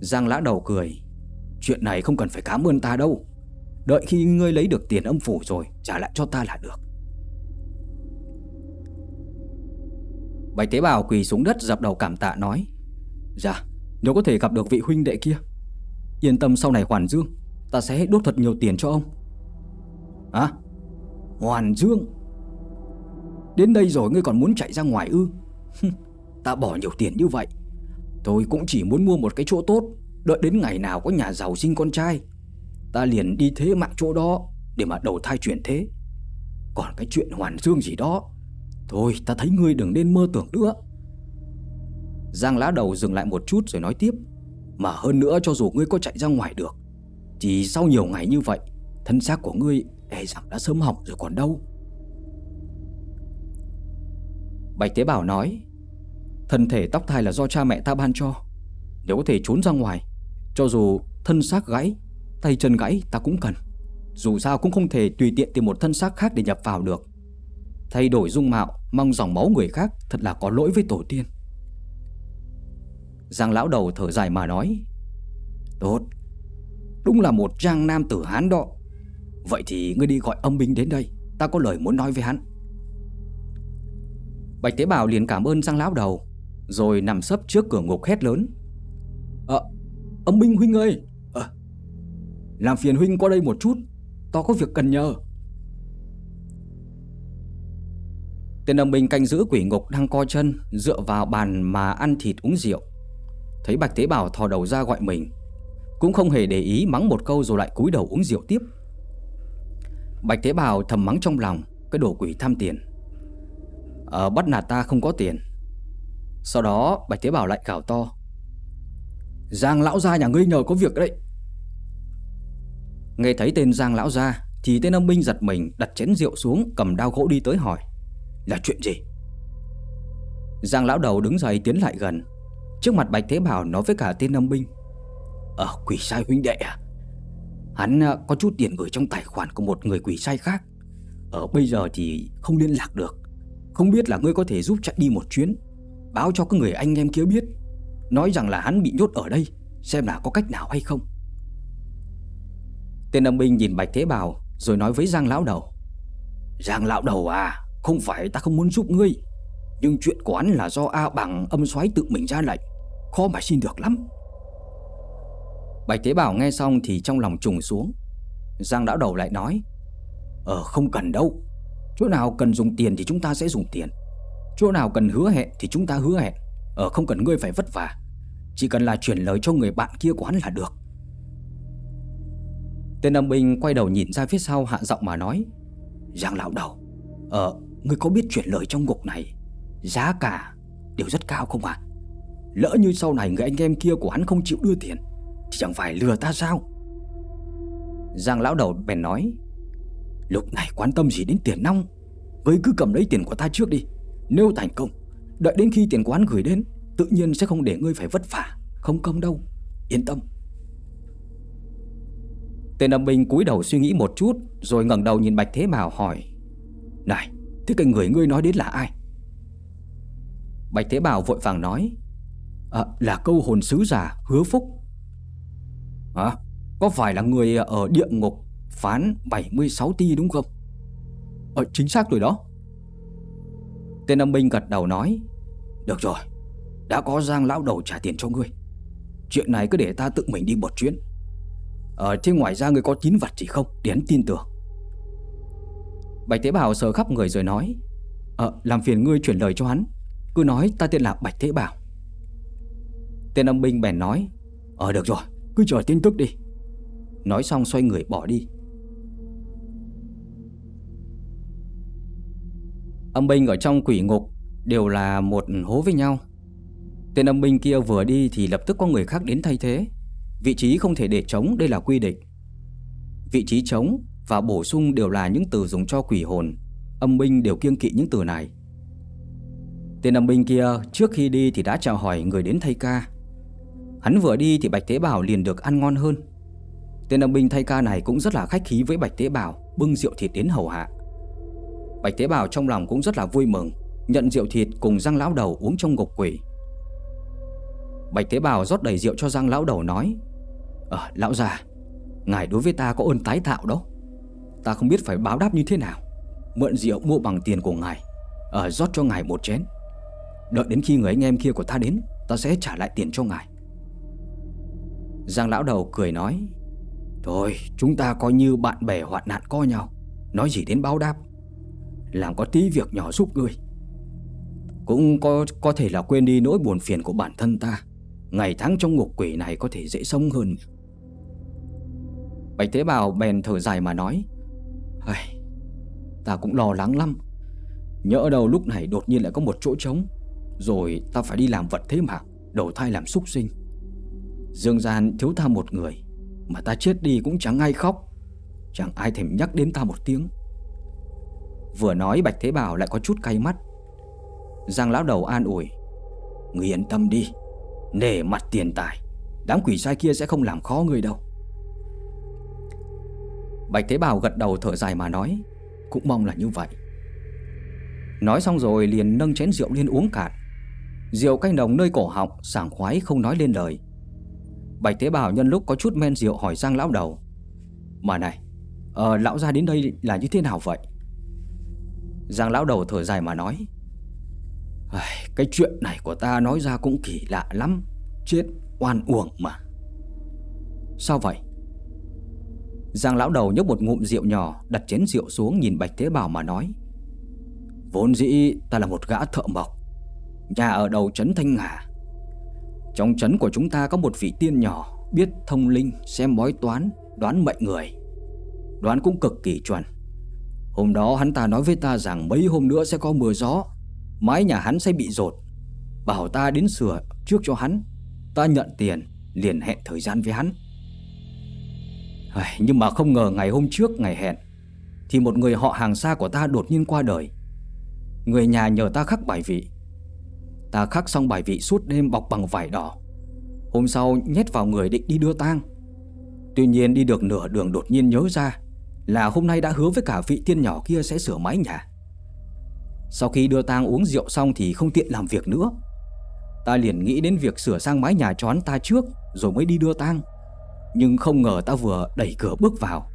Giang lã đầu cười, Chuyện này không cần phải cảm ơn ta đâu. Đợi khi ngươi lấy được tiền âm phủ rồi, Trả lại cho ta là được. Bạch Thế Bảo quỳ xuống đất dập đầu cảm tạ nói Dạ Nếu có thể gặp được vị huynh đệ kia, Yên tâm sau này Hoàn Dương, Ta sẽ đốt thật nhiều tiền cho ông. Hả? Hoàn Dương. Đến đây rồi ngươi còn muốn chạy ra ngoài ư? Ta bỏ nhiều tiền như vậy. Tôi cũng chỉ muốn mua một cái chỗ tốt. Đợi đến ngày nào có nhà giàu sinh con trai, Ta liền đi thế mạng chỗ đó Để mà đầu thai chuyển thế. Còn cái chuyện hoàn dương gì đó, Thôi ta thấy ngươi đừng nên mơ tưởng nữa. Giang lá đầu dừng lại một chút rồi nói tiếp. Mà hơn nữa cho dù ngươi có chạy ra ngoài được, Chỉ sau nhiều ngày như vậy, Thân xác của ngươi e rằng đã sớm hỏng rồi còn đâu. Bạch Tế Bảo nói, Thân thể tóc thai là do cha mẹ ta ban cho. Nếu có thể trốn ra ngoài, cho dù thân xác gãy, Tay chân gãy, ta cũng cần. Dù sao cũng không thể tùy tiện tìm một thân xác khác để nhập vào được. Thay đổi dung mạo Mong dòng máu người khác Thật là có lỗi với tổ tiên. Giang lão đầu thở dài mà nói, Tốt, Đúng là một trang nam tử Hán đó. Vậy thì ngươi đi gọi âm binh đến đây. Ta có lời muốn nói với hắn. Bạch Tế Bảo liền cảm ơn Giang lão đầu Rồi nằm sấp trước cửa ngục hét lớn. Ờ Âm binh Huynh ơi. À, Làm phiền Huynh qua đây một chút ta có việc cần nhờ. Tên âm binh canh giữ quỷ ngục đang co chân Dựa vào bàn mà ăn thịt uống rượu. Thấy Bạch Tế Bảo thò đầu ra gọi mình Cũng không hề để ý mắng một câu rồi lại cúi đầu uống rượu tiếp. Bạch thế Bảo thầm mắng trong lòng, Cái đồ quỷ tham tiền. Ở bắt nạt ta không có tiền. Sau đó, Bạch thế Bảo lại cào to. Giang lão gia nhà ngươi nhờ có việc đấy. Nghe thấy tên Giang lão gia, Thì tên âm binh giật mình, đặt chén rượu xuống, Cầm đao gỗ đi tới hỏi, Là chuyện gì? Giang lão đầu đứng dậy tiến lại gần. Trước mặt Bạch Thế Bảo nói với cả tên âm binh Ờ quỷ sai huynh đệ à Hắn ờ, có chút tiền gửi trong tài khoản của một người quỷ sai khác. Ở bây giờ thì không liên lạc được. Không biết là ngươi có thể giúp chạy đi một chuyến. Báo cho cái người anh em kia biết. Nói rằng là hắn bị nhốt ở đây, Xem là có cách nào hay không. Tên âm binh nhìn Bạch Thế Bảo, Rồi nói với Giang Lão Đầu. Giang Lão Đầu à Không phải ta không muốn giúp ngươi. Nhưng chuyện của hắn là do A bằng âm xoáy tự mình ra lệnh. Khó mà xin được lắm. Bạch Thế Bảo nghe xong thì trong lòng trùng xuống. Giang Lão Đầu lại nói Ờ không cần đâu. Chỗ nào cần dùng tiền thì chúng ta sẽ dùng tiền. Chỗ nào cần hứa hẹn thì chúng ta hứa hẹn. Ờ không cần ngươi phải vất vả. Chỉ cần là chuyển lời cho người bạn kia của hắn là được. Tên âm binh quay đầu nhìn ra phía sau hạ giọng mà nói, Giang lão đầu Ờ ngươi có biết chuyển lời trong ngục này, Giá cả đều rất cao không ạ à? Lỡ như sau này người anh em kia của hắn không chịu đưa tiền thì chẳng phải lừa ta sao? Giang lão đầu bèn nói Lúc này quan tâm gì đến tiền nong? Ngươi cứ cầm lấy tiền của ta trước đi. Nếu thành công Đợi đến khi tiền quán gửi đến Tự nhiên sẽ không để ngươi phải vất vả Không công đâu. Yên tâm. Tên âm binh cúi đầu suy nghĩ một chút Rồi ngẩng đầu nhìn Bạch Thế Bảo hỏi Này Thế cái người ngươi nói đến là ai? Bạch Thế Bảo vội vàng nói à, Là câu hồn sứ giả hứa phúc. À Có phải là người ở địa ngục Phán 76 ti đúng không? Ờ chính xác rồi đó. Tên âm binh gật đầu nói, Được rồi, Đã có Giang lão đầu trả tiền cho ngươi. Chuyện này cứ để ta tự mình đi một chuyến. Ờ thế ngoài ra ngươi có tín vật gì không? Để hắn tin tưởng. Bạch Thế Bảo sờ khắp người rồi nói Ờ làm phiền ngươi chuyển lời cho hắn. Cứ nói ta tên là Bạch Thế Bảo Tên âm binh bèn nói Ờ được rồi cứ chờ tin tức đi. Nói xong xoay người bỏ đi. Âm binh ở trong quỷ ngục Đều là một hố với nhau. Tên âm binh kia vừa đi Thì lập tức có người khác đến thay thế. Vị trí không thể để trống, đây là quy định. Vị trí trống và bổ sung đều là những từ dùng cho quỷ hồn. Âm binh đều kiêng kỵ những từ này. Tên âm binh kia trước khi đi thì đã chào hỏi người đến thay ca. Hắn vừa đi thì Bạch Tế Bảo liền được ăn ngon hơn. Tên âm binh thay ca này cũng rất là khách khí với Bạch Tế Bảo, Bưng rượu thịt đến hầu hạ. Bạch Tế Bảo trong lòng cũng rất là vui mừng, Nhận rượu thịt cùng giang lão đầu uống trong ngục quỷ. Bạch Tế Bảo rót đầy rượu cho giang lão đầu nói Ờ lão già, Ngài đối với ta có ơn tái tạo đó. Ta không biết phải báo đáp như thế nào. Mượn rượu mua bằng tiền của ngài Ờ rót cho ngài một chén. Đợi đến khi người anh em kia của ta đến, Ta sẽ trả lại tiền cho ngài. Giang lão đầu cười nói Thôi chúng ta coi như bạn bè hoạn nạn coi nhau Nói gì đến báo đáp. Làm có tí việc nhỏ giúp ngươi. Cũng có có thể là quên đi nỗi buồn phiền của bản thân ta. Ngày tháng trong ngục quỷ này có thể dễ sống hơn. Bạch tế bào bèn thở dài mà nói Hây, Ta cũng lo lắng lắm. Nhỡ đầu lúc này đột nhiên lại có một chỗ trống Rồi ta phải đi làm vật thế mà Đầu thai làm súc sinh. Dương gian thiếu ta một người, Mà ta chết đi cũng chẳng ai khóc. Chẳng ai thèm nhắc đến ta một tiếng. Vừa nói Bạch Thế Bảo lại có chút cay mắt. Giang lão đầu an ủi Người yên tâm đi, Nể mặt tiền tài, Đám quỷ sai kia sẽ không làm khó người đâu. Bạch Thế Bảo gật đầu thở dài mà nói, Cũng mong là như vậy. Nói xong rồi liền nâng chén rượu lên uống cạn. Rượu canh đồng nơi cổ họng, Sảng khoái không nói lên lời. Bạch Thế Bảo nhân lúc có chút men rượu hỏi Giang lão đầu. Mà này Ờ lão ra đến đây là như thế nào vậy? Giang lão đầu thở dài mà nói. Cái chuyện này của ta nói ra cũng kỳ lạ lắm. Chết oan uổng mà. Sao vậy? Giang lão đầu nhấp một ngụm rượu nhỏ, Đặt chén rượu xuống nhìn Bạch Thế Bảo mà nói. Vốn dĩ ta là một gã thợ mộc, Nhà ở đầu trấn Thanh Hà. Trong trấn của chúng ta có một vị tiên nhỏ Biết thông linh, xem bói toán, đoán mệnh người. Đoán cũng cực kỳ chuẩn. Hôm đó hắn ta nói với ta rằng mấy hôm nữa sẽ có mưa gió Mái nhà hắn sẽ bị rột. Bảo ta đến sửa trước cho hắn. Ta nhận tiền liền hẹn thời gian với hắn. Nhưng mà không ngờ ngày hôm trước ngày hẹn Thì một người họ hàng xa của ta đột nhiên qua đời. Người nhà nhờ ta khắc bài vị. Ta khắc xong bài vị suốt đêm bọc bằng vải đỏ. Hôm sau nhét vào người định đi đưa tang. Tuy nhiên đi được nửa đường đột nhiên nhớ ra Là hôm nay đã hứa với cả vị tiên nhỏ kia sẽ sửa mái nhà. Sau khi đưa tang uống rượu xong thì không tiện làm việc nữa. Ta liền nghĩ đến việc sửa sang mái nhà cho ta trước Rồi mới đi đưa tang. Nhưng không ngờ ta vừa đẩy cửa bước vào.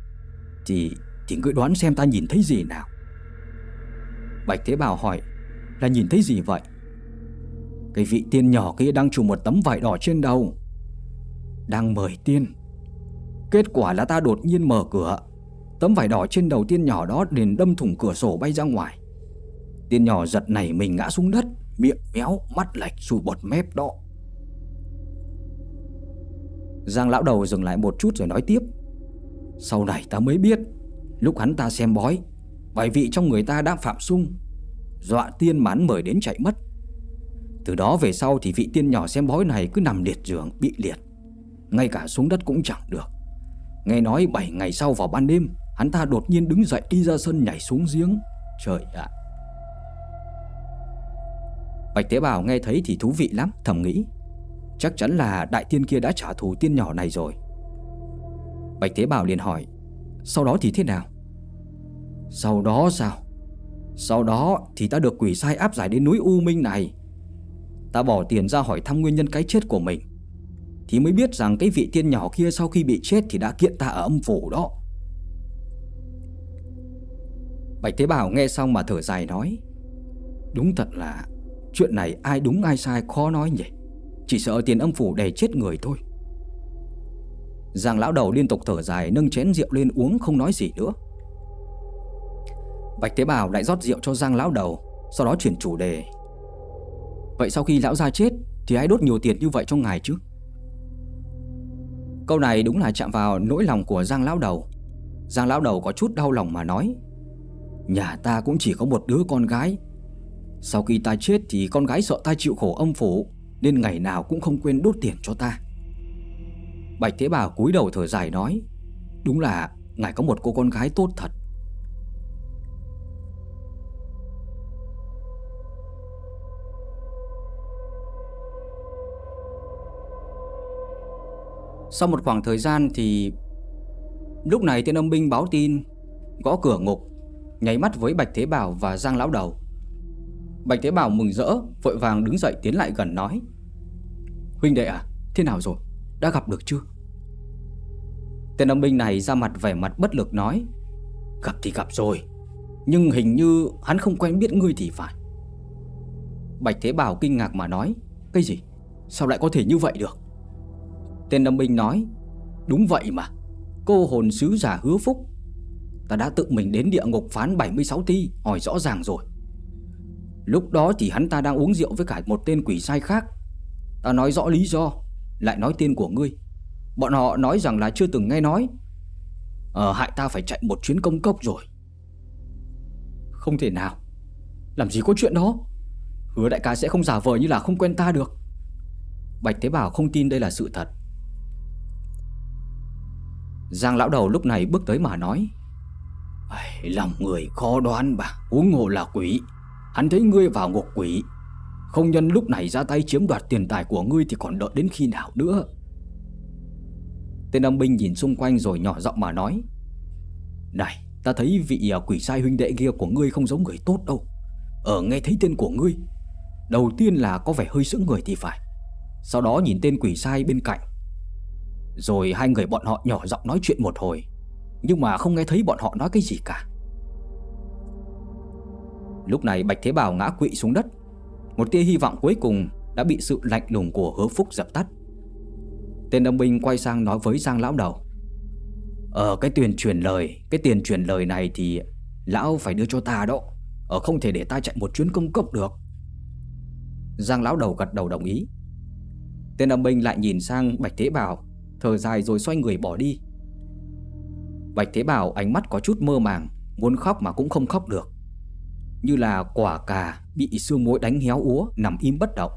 Thì thì cứ đoán xem ta nhìn thấy gì nào? Bạch Thế Bảo hỏi, Là nhìn thấy gì vậy? Cái vị tiên nhỏ kia đang trùm một tấm vải đỏ trên đầu. Đang mời tiên. Kết quả là ta đột nhiên mở cửa. Tấm vải đỏ trên đầu tiên nhỏ đó liền đâm thủng cửa sổ bay ra ngoài. Tiên nhỏ giật nảy mình ngã xuống đất Miệng méo, mắt lệch, sùi bọt mép đó. Giang lão đầu dừng lại một chút rồi nói tiếp. Sau này ta mới biết Lúc hắn ta xem bói Bài vị trong người ta đang phạm sung. Dọa tiên mán mời đến chạy mất. Từ đó về sau thì vị tiên nhỏ xem bói này cứ nằm liệt giường, bị liệt. Ngay cả xuống đất cũng chẳng được. Nghe nói 7 ngày sau vào ban đêm, Hắn ta đột nhiên đứng dậy đi ra sân nhảy xuống giếng. Trời ạ! Bạch Tế bào nghe thấy thì thú vị lắm, Thầm nghĩ. Chắc chắn là đại tiên kia đã trả thù tiên nhỏ này rồi. Bạch Tế bào liền hỏi, Sau đó thì thế nào? Sau đó sao? Sau đó thì ta được quỷ sai áp giải đến núi U Minh này. Ta bỏ tiền ra hỏi thăm nguyên nhân cái chết của mình, Thì mới biết rằng cái vị tiên nhỏ kia sau khi bị chết Thì đã kiện ta ở âm phủ đó. Bạch Thế Bảo nghe xong mà thở dài nói, Đúng thật là Chuyện này ai đúng ai sai khó nói nhỉ, Chỉ sợ tiền âm phủ đè chết người thôi. Giang lão đầu liên tục thở dài, Nâng chén rượu lên uống không nói gì nữa. Bạch Tế Bảo lại rót rượu cho Giang lão đầu, Sau đó chuyển chủ đề. Vậy sau khi lão gia chết Thì ai đốt nhiều tiền như vậy cho ngài chứ. Câu này đúng là chạm vào nỗi lòng của Giang lão đầu. Giang lão đầu có chút đau lòng mà nói, Nhà ta cũng chỉ có một đứa con gái. Sau khi ta chết thì con gái sợ ta chịu khổ âm phủ, Nên ngày nào cũng không quên đốt tiền cho ta. Bạch Thế Bảo cúi đầu thở dài nói, Đúng là ngài có một cô con gái tốt thật. Sau một khoảng thời gian thì Lúc này tên âm binh báo tin, Gõ cửa ngục, Nháy mắt với Bạch Thế Bảo và Giang Lão Đầu. Bạch Thế Bảo mừng rỡ, Vội vàng đứng dậy tiến lại gần nói, Huynh đệ à Thế nào rồi? Đã gặp được chưa? Tên âm binh này ra mặt vẻ mặt bất lực nói, Gặp thì gặp rồi, Nhưng hình như hắn không quen biết ngươi thì phải. Bạch Thế Bảo kinh ngạc mà nói, Cái gì? Sao lại có thể như vậy được? Tên âm binh nói, Đúng vậy mà, Cô hồn sứ giả hứa phúc. Ta đã tự mình đến địa ngục phán 76 ti Hỏi rõ ràng rồi. Lúc đó thì hắn ta đang uống rượu với cả một tên quỷ sai khác. Ta nói rõ lý do, Lại nói tên của ngươi. Bọn họ nói rằng là chưa từng nghe nói. Ờ hại ta phải chạy một chuyến công cốc rồi. Không thể nào. Làm gì có chuyện đó? Hứa đại ca sẽ không giả vờ như là không quen ta được. Bạch Thế Bảo không tin đây là sự thật. Giang lão đầu lúc này bước tới mà nói Lòng người khó đoán bà, Huống hồ là quỷ. Hắn thấy ngươi vào ngục quỷ. Không nhân lúc này ra tay chiếm đoạt tiền tài của ngươi Thì còn đợi đến khi nào nữa? Tên âm binh nhìn xung quanh rồi nhỏ giọng mà nói, Này, ta thấy vị à, quỷ sai huynh đệ kia của ngươi không giống người tốt đâu. Ở nghe thấy tên của ngươi, Đầu tiên là có vẻ hơi sững người thì phải. Sau đó nhìn tên quỷ sai bên cạnh rồi hai người bọn họ nhỏ giọng nói chuyện một hồi, Nhưng mà không nghe thấy bọn họ nói cái gì cả. Lúc này Bạch Thế Bảo ngã quỵ xuống đất. Một tia hy vọng cuối cùng Đã bị sự lạnh lùng của hứa phúc dập tắt. Tên âm binh quay sang nói với Giang lão đầu Ờ cái tiền truyền lời, Cái tiền truyền lời này thì Lão phải đưa cho ta đó. Ờ không thể để ta chạy một chuyến công cốc được. Giang lão đầu gật đầu đồng ý. Tên âm binh lại nhìn sang Bạch Thế Bảo Thở dài rồi xoay người bỏ đi. Bạch Thế Bảo ánh mắt có chút mơ màng, Muốn khóc mà cũng không khóc được. Như là quả cà Bị xương muối đánh héo úa, Nằm im bất động.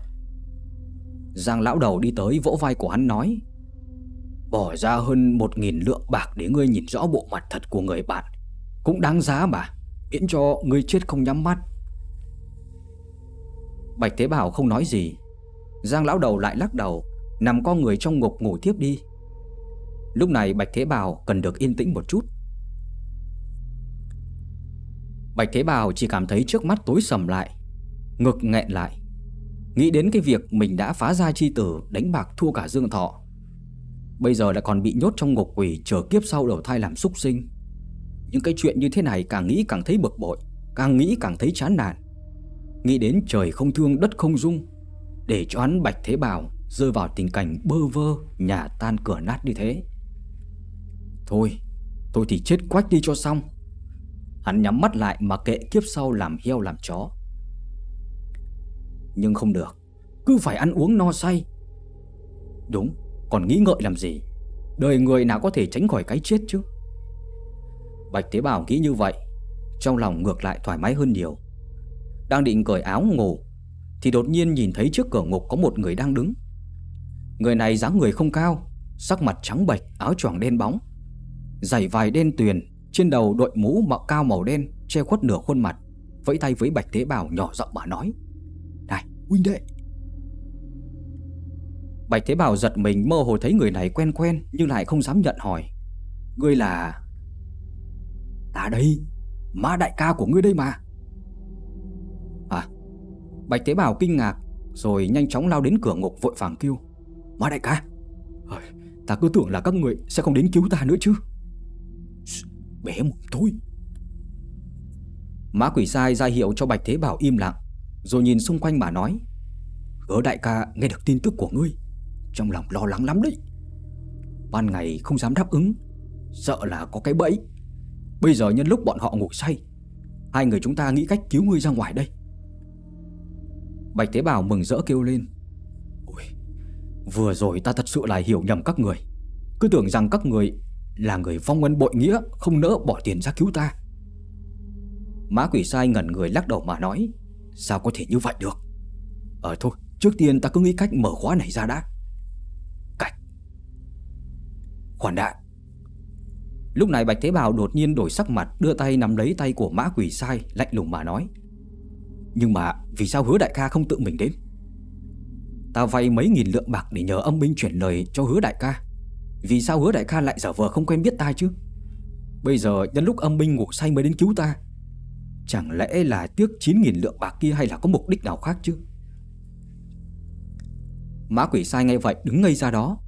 Giang lão đầu đi tới vỗ vai của hắn nói, Bỏ ra hơn một nghìn lượng bạc Để ngươi nhìn rõ bộ mặt thật của người bạn. Cũng đáng giá mà, Miễn cho ngươi chết không nhắm mắt. Bạch Thế Bảo không nói gì. Giang lão đầu lại lắc đầu, Nằm con người trong ngục ngủ tiếp đi. Lúc này Bạch Thế Bào cần được yên tĩnh một chút. Bạch Thế Bào chỉ cảm thấy trước mắt tối sầm lại, Ngực nghẹn lại, Nghĩ đến cái việc mình đã phá ra chi tử, Đánh bạc, thua cả Dương Thọ. Bây giờ lại còn bị nhốt trong ngục quỷ, Chờ kiếp sau đầu thai làm súc sinh. Những cái chuyện như thế này càng nghĩ càng thấy bực bội, Càng nghĩ càng thấy chán nản. Nghĩ đến trời không thương, đất không dung, Để cho hắn Bạch Thế Bào Rơi vào tình cảnh bơ vơ, Nhà tan cửa nát như thế. Thôi, tôi thì chết quách đi cho xong. Hắn nhắm mắt lại mà kệ kiếp sau làm heo làm chó. Nhưng không được, Cứ phải ăn uống no say. Đúng, Còn nghĩ ngợi làm gì? Đời người nào có thể tránh khỏi cái chết chứ? Bạch tế Bảo nghĩ như vậy, Trong lòng ngược lại thoải mái hơn nhiều. Đang định cởi áo ngủ, Thì đột nhiên nhìn thấy trước cửa ngục có một người đang đứng. Người này dáng người không cao, Sắc mặt trắng bệch, áo choàng đen bóng. Giày vài đen tuyền, Trên đầu đội mũ mạo cao màu đen, Che khuất nửa khuôn mặt, Vẫy tay với Bạch tế Bảo nhỏ giọng mà nói, Này, huynh đệ. Bạch tế Bảo giật mình mơ hồ thấy người này quen quen Nhưng lại không dám nhận hỏi, Ngươi là Ta đây, Ma đại ca của ngươi đây mà. À Bạch tế Bảo kinh ngạc Rồi nhanh chóng lao đến cửa ngục vội vàng kêu, Ma đại ca Ta cứ tưởng là các người sẽ không đến cứu ta nữa chứ. Bé mồm thôi Mã quỷ sai ra hiệu cho Bạch Thế Bảo im lặng Rồi nhìn xung quanh mà nói Hứa đại ca nghe được tin tức của ngươi Trong lòng lo lắng lắm đấy. Ban ngày không dám đáp ứng Sợ là có cái bẫy. Bây giờ nhân lúc bọn họ ngủ say Hai người chúng ta nghĩ cách cứu ngươi ra ngoài đây. Bạch Thế Bảo mừng rỡ kêu lên Ôi, Vừa rồi ta thật sự là hiểu nhầm các người. Cứ tưởng rằng các người là người vong ân bội nghĩa, Không nỡ bỏ tiền ra cứu ta. Mã quỷ sai ngẩn người lắc đầu mà nói, Sao có thể như vậy được? Ờ thôi, trước tiên ta cứ nghĩ cách mở khóa này ra đã. Cách Khoản đã. Lúc này Bạch Thế Bào đột nhiên đổi sắc mặt, Đưa tay nắm lấy tay của mã quỷ sai, Lạnh lùng mà nói, Nhưng mà vì sao hứa đại ca không tự mình đến? Ta vay mấy nghìn lượng bạc để nhờ âm binh chuyển lời cho hứa đại ca vì sao hứa đại ca lại giả vờ không quen biết ta chứ? Bây giờ nhân lúc âm binh ngủ say mới đến cứu ta, Chẳng lẽ là tiếc 9.000 lượng bạc kia hay là có mục đích nào khác chứ? Mã quỷ sai ngay vậy, đứng ngây ra đó.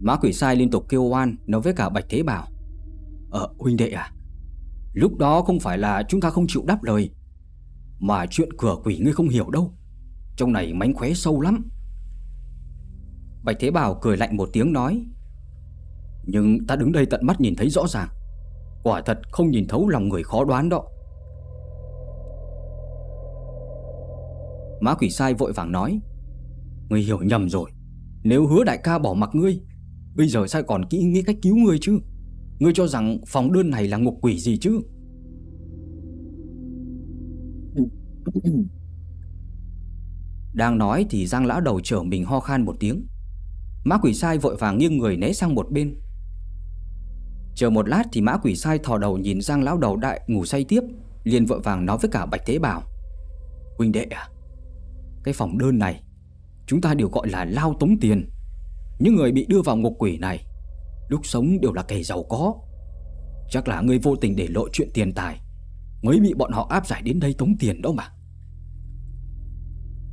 Mã quỷ sai liên tục kêu oan, Nói với cả Bạch Thế Bảo. Ờ huynh đệ à Lúc đó không phải là chúng ta không chịu đáp lời, Mà chuyện cửa quỷ ngươi không hiểu đâu. Trong này mánh khóe sâu lắm. Bạch Thế Bảo cười lạnh một tiếng nói, Nhưng ta đứng đây tận mắt nhìn thấy rõ ràng. Quả thật không nhìn thấu lòng người khó đoán đó. Mã quỷ sai vội vàng nói, Ngươi hiểu nhầm rồi. Nếu hứa đại ca bỏ mặc ngươi, Bây giờ sai còn kỹ nghĩ cách cứu ngươi chứ? Ngươi cho rằng phòng đơn này là ngục quỷ gì chứ? Đang nói thì Giang lão đầu trở mình ho khan một tiếng. Mã quỷ sai vội vàng nghiêng người né sang một bên. Chờ một lát thì mã quỷ sai thò đầu nhìn Giang lão đầu đại ngủ say tiếp, liền vội vàng nói với cả Bạch Thế Bảo. Huynh đệ à Cái phòng đơn này, Chúng ta đều gọi là lao tống tiền. Những người bị đưa vào ngục quỷ này Lúc sống đều là kẻ giàu có. Chắc là ngươi vô tình để lộ chuyện tiền tài, Mới bị bọn họ áp giải đến đây tống tiền đó mà.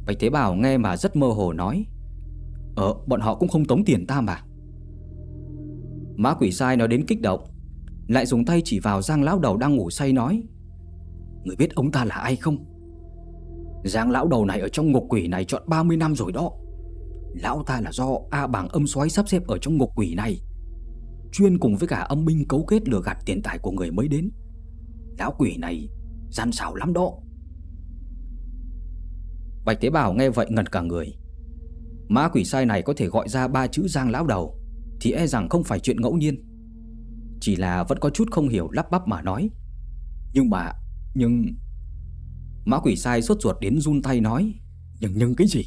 Bạch Thế Bảo nghe mà rất mơ hồ nói Ờ bọn họ cũng không tống tiền ta mà. Má quỷ sai nói đến kích động, Lại dùng tay chỉ vào Giang lão đầu đang ngủ say nói, Người biết ông ta là ai không? Giang lão đầu này ở trong ngục quỷ này chọn 30 năm rồi đó. Lão ta là do A bảng âm xoáy sắp xếp ở trong ngục quỷ này. Chuyên cùng với cả âm binh cấu kết lừa gạt tiền tài của người mới đến. Lão quỷ này gian xảo lắm đó. Bạch Tế Bảo nghe vậy ngẩn cả người. Mã quỷ sai này có thể gọi ra ba chữ giang lão đầu Thì e rằng không phải chuyện ngẫu nhiên. Chỉ là vẫn có chút không hiểu lắp bắp mà nói. Nhưng mà, Nhưng Mã quỷ sai sốt ruột đến run tay nói, Nhưng nhưng cái gì?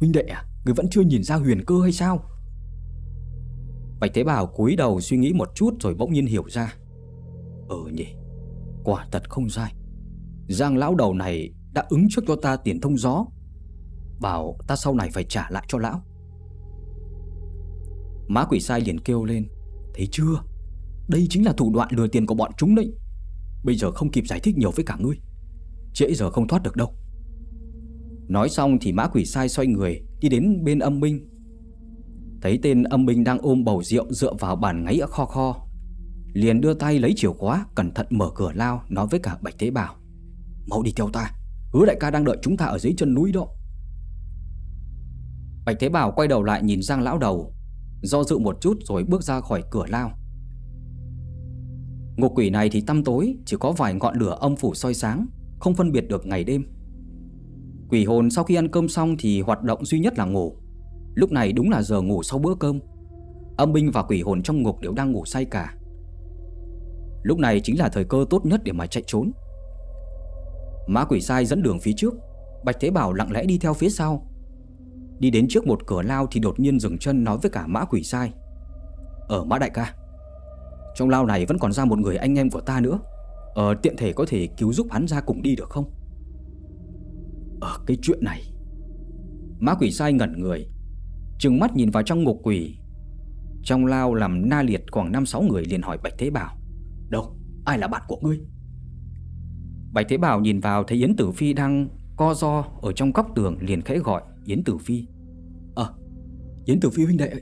Huynh đệ à Người vẫn chưa nhìn ra huyền cơ hay sao? Bạch Thế Bảo cúi đầu suy nghĩ một chút rồi bỗng nhiên hiểu ra. Ừ nhỉ, Quả thật không sai. Giang lão đầu này đã ứng trước cho ta tiền thông gió. Bảo ta sau này phải trả lại cho lão. Má quỷ sai liền kêu lên, Thấy chưa? Đây chính là thủ đoạn lừa tiền của bọn chúng đấy. Bây giờ không kịp giải thích nhiều với cả ngươi, Trễ giờ không thoát được đâu. Nói xong thì mã quỷ sai xoay người Đi đến bên âm minh Thấy tên âm binh đang ôm bầu rượu dựa vào bàn ngáy ở kho kho. Liền đưa tay lấy chìa khóa, Cẩn thận mở cửa lao, Nói với cả Bạch Thế Bảo Mau đi theo ta, Hứa đại ca đang đợi chúng ta ở dưới chân núi đó. Bạch Thế Bảo quay đầu lại nhìn Giang lão đầu, Do dự một chút rồi bước ra khỏi cửa lao. Ngục quỷ này thì tăm tối, Chỉ có vài ngọn lửa âm phủ soi sáng, Không phân biệt được ngày đêm. Quỷ hồn sau khi ăn cơm xong Thì hoạt động duy nhất là ngủ. Lúc này đúng là giờ ngủ sau bữa cơm. Âm binh và quỷ hồn trong ngục đều đang ngủ say cả. Lúc này chính là thời cơ tốt nhất để mà chạy trốn. Mã quỷ sai dẫn đường phía trước. Bạch Thế Bảo lặng lẽ đi theo phía sau. Đi đến trước một cửa lao thì đột nhiên dừng chân nói với cả mã quỷ sai. Ở mã đại ca, Trong lao này vẫn còn ra một người anh em của ta nữa. Ờ tiện thể có thể cứu giúp hắn ra cùng đi được không? Ở cái chuyện này. Mã quỷ sai ngẩn người. Trừng mắt nhìn vào trong ngục quỷ. Trong lao làm na liệt khoảng 5-6 người liền hỏi Bạch Thế Bảo Đâu, ai là bạn của ngươi? Bạch Thế Bảo nhìn vào thấy Yến Tử Phi đang co do ở trong góc tường liền khẽ gọi Yến Tử Phi. Ờ, Yến Tử Phi huynh đệ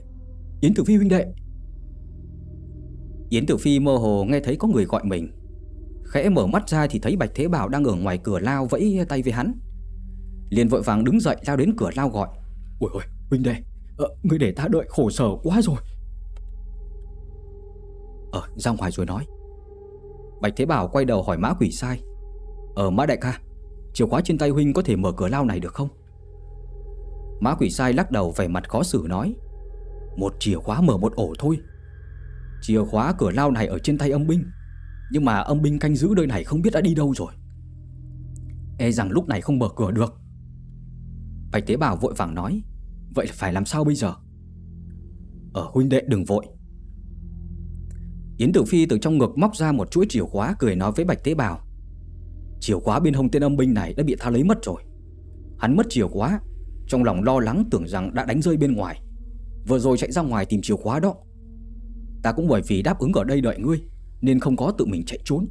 Yến Tử Phi huynh đệ. Yến Tử Phi mơ hồ nghe thấy có người gọi mình Khẽ mở mắt ra thì thấy Bạch Thế Bảo đang ở ngoài cửa lao vẫy tay với hắn. Liền vội vàng đứng dậy lao đến cửa lao gọi Ôi ôi, huynh đệ Ờ, người để ta đợi khổ sở quá rồi. Ờ, ra ngoài rồi nói. Bạch Thế Bảo quay đầu hỏi mã quỷ sai. Ờ mã đại ca Chìa khóa trên tay huynh có thể mở cửa lao này được không? Mã quỷ sai lắc đầu vẻ mặt khó xử nói. Một chìa khóa mở một ổ thôi. Chìa khóa cửa lao này ở trên tay âm binh. Nhưng mà âm binh canh giữ nơi này không biết đã đi đâu rồi. E rằng lúc này không mở cửa được. Bạch Tế Bảo vội vàng nói. Vậy phải làm sao bây giờ? Ở huynh đệ đừng vội. Yến Tử Phi từ trong ngực móc ra một chuỗi chìa khóa cười nói với Bạch Tế bào. Chìa khóa bên hông tên âm binh này đã bị tha lấy mất rồi. Hắn mất chìa khóa, Trong lòng lo lắng tưởng rằng đã đánh rơi bên ngoài. Vừa rồi chạy ra ngoài tìm chìa khóa đó. Ta cũng bởi vì đáp ứng ở đây đợi ngươi, Nên không có tự mình chạy trốn.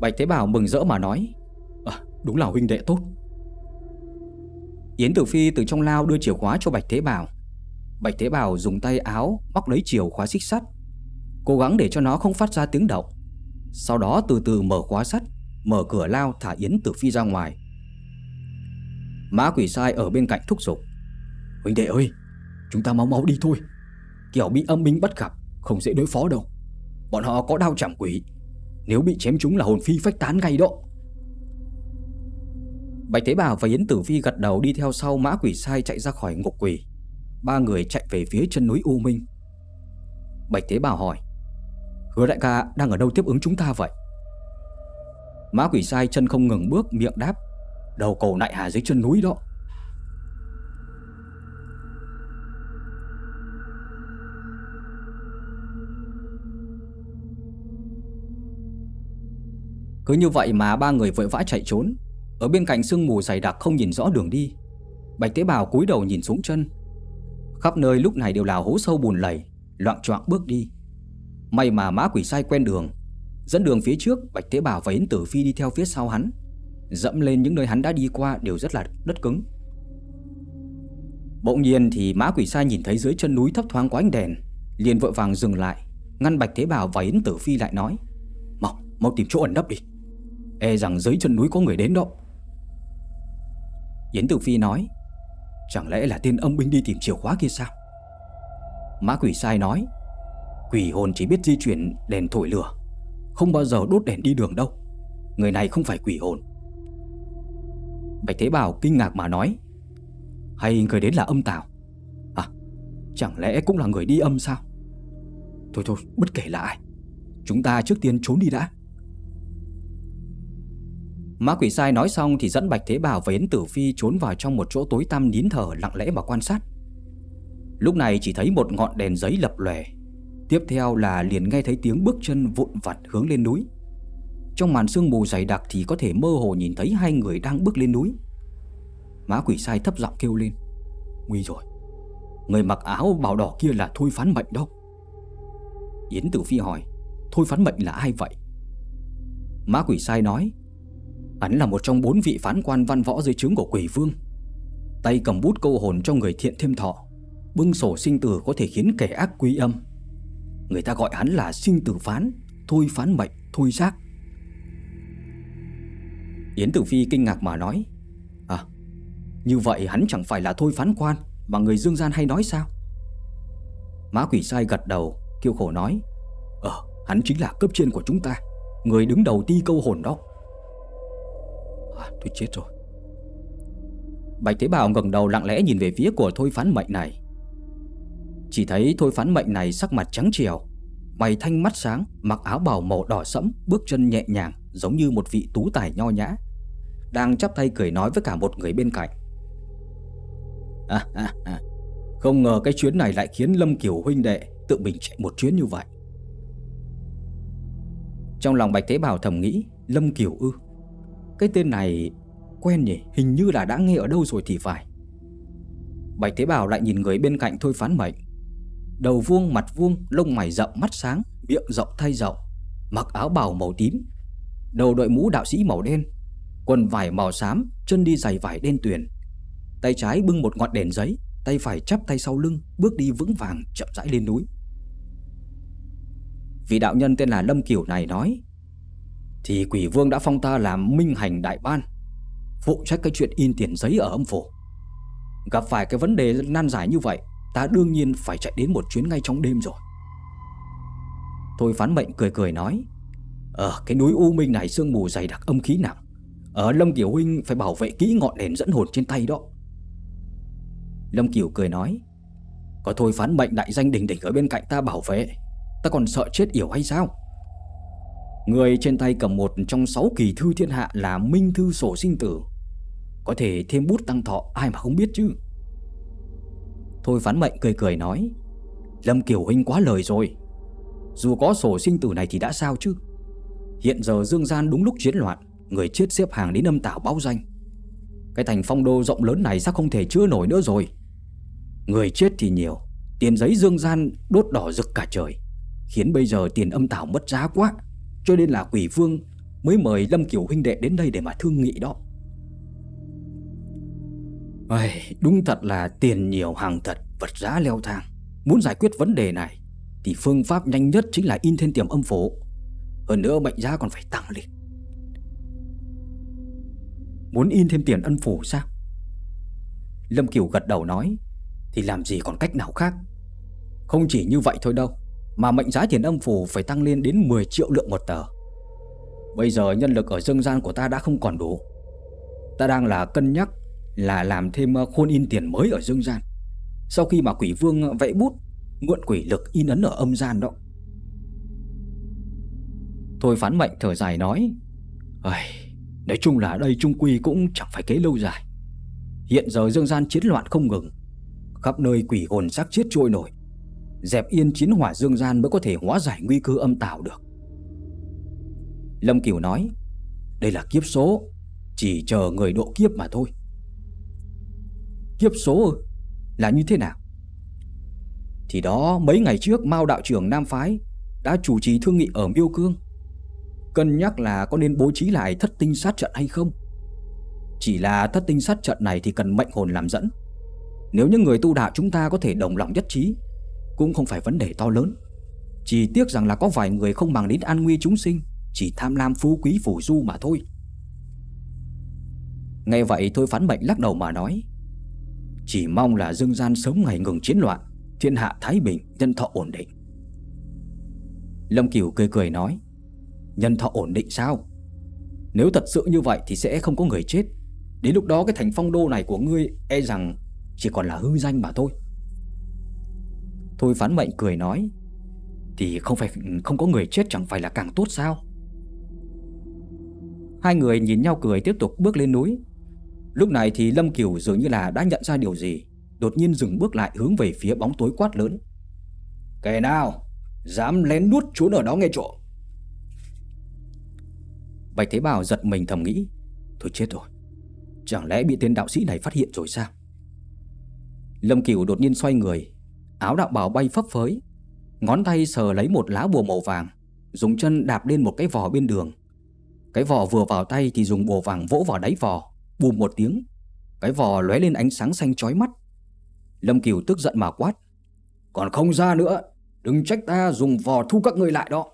Bạch Thế Bảo mừng rỡ mà nói À đúng là huynh đệ tốt. Yến Tử Phi từ trong lao đưa chìa khóa cho Bạch Thế Bảo. Bạch Thế Bảo dùng tay áo móc lấy chìa khóa xích sắt, Cố gắng để cho nó không phát ra tiếng động. Sau đó từ từ mở khóa sắt, Mở cửa lao thả Yến Tử Phi ra ngoài. Mã quỷ sai ở bên cạnh thúc giục. Huynh đệ ơi, Chúng ta mau mau đi thôi. Kiểu bị âm binh bắt gặp, Không dễ đối phó đâu. Bọn họ có đao chạm quỷ, Nếu bị chém chúng là hồn phi phách tán ngay đó. Bạch Thế Bảo và Yến Tử Phi gật đầu đi theo sau mã quỷ sai chạy ra khỏi ngục quỷ. Ba người chạy về phía chân núi U Minh. Bạch Thế Bảo hỏi, Hứa đại ca đang ở đâu tiếp ứng chúng ta vậy? Mã quỷ sai chân không ngừng bước miệng đáp, Đầu cầu nại hà dưới chân núi đó. Cứ như vậy mà ba người vội vã chạy trốn. Ở bên cạnh sương mù dày đặc không nhìn rõ đường đi Bạch tế bào cúi đầu nhìn xuống chân. Khắp nơi lúc này đều là hố sâu bùn lầy Loạn choạng bước đi. May mà mã quỷ sai quen đường Dẫn đường phía trước Bạch Tế bào và Yến Tử Phi đi theo phía sau hắn. Dẫm lên những nơi hắn đã đi qua Đều rất là đất cứng. Bỗng nhiên thì mã quỷ sai nhìn thấy dưới chân núi thấp thoáng có ánh đèn liền vội vàng dừng lại Ngăn Bạch Tế Bảo và Yến Tử Phi lại nói Mau, mau tìm chỗ ẩn nấp đi. E rằng dưới chân núi có người đến đó. Yến Tử Phi nói, Chẳng lẽ là tên âm binh đi tìm chìa khóa kia sao? Mã quỷ sai nói, Quỷ hồn chỉ biết di chuyển đèn thổi lửa, Không bao giờ đốt đèn đi đường đâu. Người này không phải quỷ hồn. Bạch Thế Bảo kinh ngạc mà nói, Hay người đến là âm tào? À chẳng lẽ cũng là người đi âm sao? Thôi thôi, bất kể là ai, Chúng ta trước tiên trốn đi đã. Mã quỷ sai nói xong thì dẫn Bạch Thế Bảo và Yến Tử Phi trốn vào trong một chỗ tối tăm nín thở, lặng lẽ mà quan sát. Lúc này chỉ thấy một ngọn đèn giấy lập lòe. Tiếp theo là liền nghe thấy tiếng bước chân vụn vặt hướng lên núi. Trong màn sương mù dày đặc thì có thể mơ hồ nhìn thấy hai người đang bước lên núi Má quỷ sai thấp giọng kêu lên, Nguy rồi Người mặc áo bào đỏ kia là Thôi Phán Mệnh đâu Yến Tử Phi hỏi, Thôi Phán Mệnh là ai vậy Má quỷ sai nói Hắn là một trong bốn vị phán quan văn võ dưới trướng của quỷ vương. Tay cầm bút câu hồn cho người thiện thêm thọ Bưng sổ sinh tử có thể khiến kẻ ác quý âm. Người ta gọi hắn là sinh tử phán Thôi phán mệnh, thôi giác. Yến Tử Phi kinh ngạc mà nói À, như vậy hắn chẳng phải là thôi phán quan Mà người dương gian hay nói sao? Má quỷ sai gật đầu Kêu khổ nói Ờ, hắn chính là cấp trên của chúng ta Người đứng đầu ti câu hồn đó tôi chết rồi. Bạch Thế Bảo ngẩng đầu lặng lẽ nhìn về phía của Thôi Phán Mệnh này. Chỉ thấy Thôi Phán Mệnh này sắc mặt trắng trèo Mày thanh mắt sáng Mặc áo bào màu đỏ sẫm Bước chân nhẹ nhàng Giống như một vị tú tài nho nhã Đang chắp tay cười nói với cả một người bên cạnh. À, à, à. Không ngờ cái chuyến này lại khiến Lâm Kiều huynh đệ Tự mình chạy một chuyến như vậy. Trong lòng Bạch Thế Bảo thầm nghĩ Lâm Kiều ư? Cái tên này quen nhỉ? Hình như là đã nghe ở đâu rồi thì phải. Bạch Thế Bảo lại nhìn người bên cạnh thôi phán mệnh. Đầu vuông, mặt vuông, Lông mày rậm, mắt sáng, Miệng rộng thay rộng, Mặc áo bào màu tím, Đầu đội mũ đạo sĩ màu đen, Quần vải màu xám, Chân đi giày vải đen tuyền. Tay trái bưng một ngọn đèn giấy, Tay phải chắp tay sau lưng, Bước đi vững vàng chậm rãi lên núi. Vị đạo nhân tên là Lâm Kiều này nói thì quỷ vương đã phong ta làm minh hành đại ban, Phụ trách cái chuyện in tiền giấy ở âm phủ. Gặp phải cái vấn đề nan giải như vậy, Ta đương nhiên phải chạy đến một chuyến ngay trong đêm rồi. Thôi phán mệnh cười cười nói Ở cái núi U Minh này sương mù dày đặc âm khí nặng. Ở Lâm Kiều Huynh phải bảo vệ kỹ ngọn đèn dẫn hồn trên tay đó. Lâm Kiều cười nói, Có thôi phán mệnh đại danh đỉnh đỉnh ở bên cạnh ta bảo vệ, Ta còn sợ chết yểu hay sao? Người trên tay cầm một trong sáu kỳ thư thiên hạ là Minh Thư Sổ Sinh Tử. Có thể thêm bút tăng thọ, ai mà không biết chứ? Thôi phán mệnh cười cười nói, Lâm Kiều Huynh quá lời rồi. Dù có sổ sinh tử này thì đã sao chứ? Hiện giờ dương gian đúng lúc chiến loạn, Người chết xếp hàng đến âm tảo báo danh. Cái thành phong đô rộng lớn này sao không thể chứa nổi nữa rồi? Người chết thì nhiều, Tiền giấy dương gian đốt đỏ rực cả trời, Khiến bây giờ tiền âm tảo mất giá quá. Cho nên là quỷ vương Mới mời Lâm Kiều huynh đệ đến đây để mà thương nghị đó. Ây, Đúng thật là tiền nhiều hàng thật Vật giá leo thang. Muốn giải quyết vấn đề này Thì phương pháp nhanh nhất chính là in thêm tiềm âm phủ Hơn nữa mệnh giá còn phải tăng lên. Muốn in thêm tiền ân phủ sao? Lâm Kiều gật đầu nói Thì làm gì còn cách nào khác? Không chỉ như vậy thôi đâu. Mà mệnh giá tiền âm phủ phải tăng lên đến 10 triệu lượng một tờ. Bây giờ nhân lực ở dương gian của ta đã không còn đủ. Ta đang là cân nhắc Là làm thêm ờ, khuôn in tiền mới ở dương gian. Sau khi mà quỷ vương ờ, vẽ bút Mượn quỷ lực in ấn ở âm gian đó. Thôi phán mệnh thở dài nói Ây, Nói chung là đây trung quy cũng chẳng phải kế lâu dài. Hiện giờ dương gian chiến loạn không ngừng. Khắp nơi quỷ hồn xác chết trôi nổi. Dẹp yên chiến hỏa dương gian mới có thể hóa giải nguy cơ âm tạo được. Lâm Kiều nói, Đây là kiếp số, Chỉ chờ người độ kiếp mà thôi. Kiếp số Là như thế nào? Thì đó, mấy ngày trước, Mao đạo trưởng Nam Phái Đã chủ trì thương nghị ở Miêu Cương. Cân nhắc là có nên bố trí lại thất tinh sát trận hay không? Chỉ là thất tinh sát trận này thì cần mệnh hồn làm dẫn. Nếu những người tu đạo chúng ta có thể đồng lòng nhất trí cũng không phải vấn đề to lớn. Chỉ tiếc rằng là có vài người không bằng đến an nguy chúng sinh Chỉ tham lam phú quý phủ du mà thôi. Nghe vậy thôi phán mệnh lắc đầu mà nói Chỉ mong là dương gian sớm ngày ngừng chiến loạn Thiên hạ thái bình, nhân thọ ổn định. Lâm Kiều cười cười nói Nhân thọ ổn định sao? Nếu thật sự như vậy thì sẽ không có người chết. Đến lúc đó cái thành phong đô này của ngươi E rằng chỉ còn là hư danh mà thôi. Thôi phán mệnh cười nói, Thì không phải, không có người chết chẳng phải là càng tốt sao? Hai người nhìn nhau cười tiếp tục bước lên núi. Lúc này thì Lâm Kiều dường như là đã nhận ra điều gì, Đột nhiên dừng bước lại hướng về phía bóng tối quát lớn. Kẻ nào Dám lén nuốt trốn ở đó nghe trộm Bạch Thế Bảo giật mình thầm nghĩ, Thôi chết rồi, Chẳng lẽ bị tên đạo sĩ này phát hiện rồi sao? Lâm Kiều đột nhiên xoay người Áo đạo bào bay phấp phới. Ngón tay sờ lấy một lá bùa màu vàng, Dùng chân đạp lên một cái vò bên đường. Cái vò vừa vào tay thì dùng bùa vàng vỗ vào đáy vò, Bùm một tiếng. Cái vò lóe lên ánh sáng xanh chói mắt. Lâm Kiều tức giận mà quát, Còn không ra nữa, Đừng trách ta dùng vò thu các người lại đó.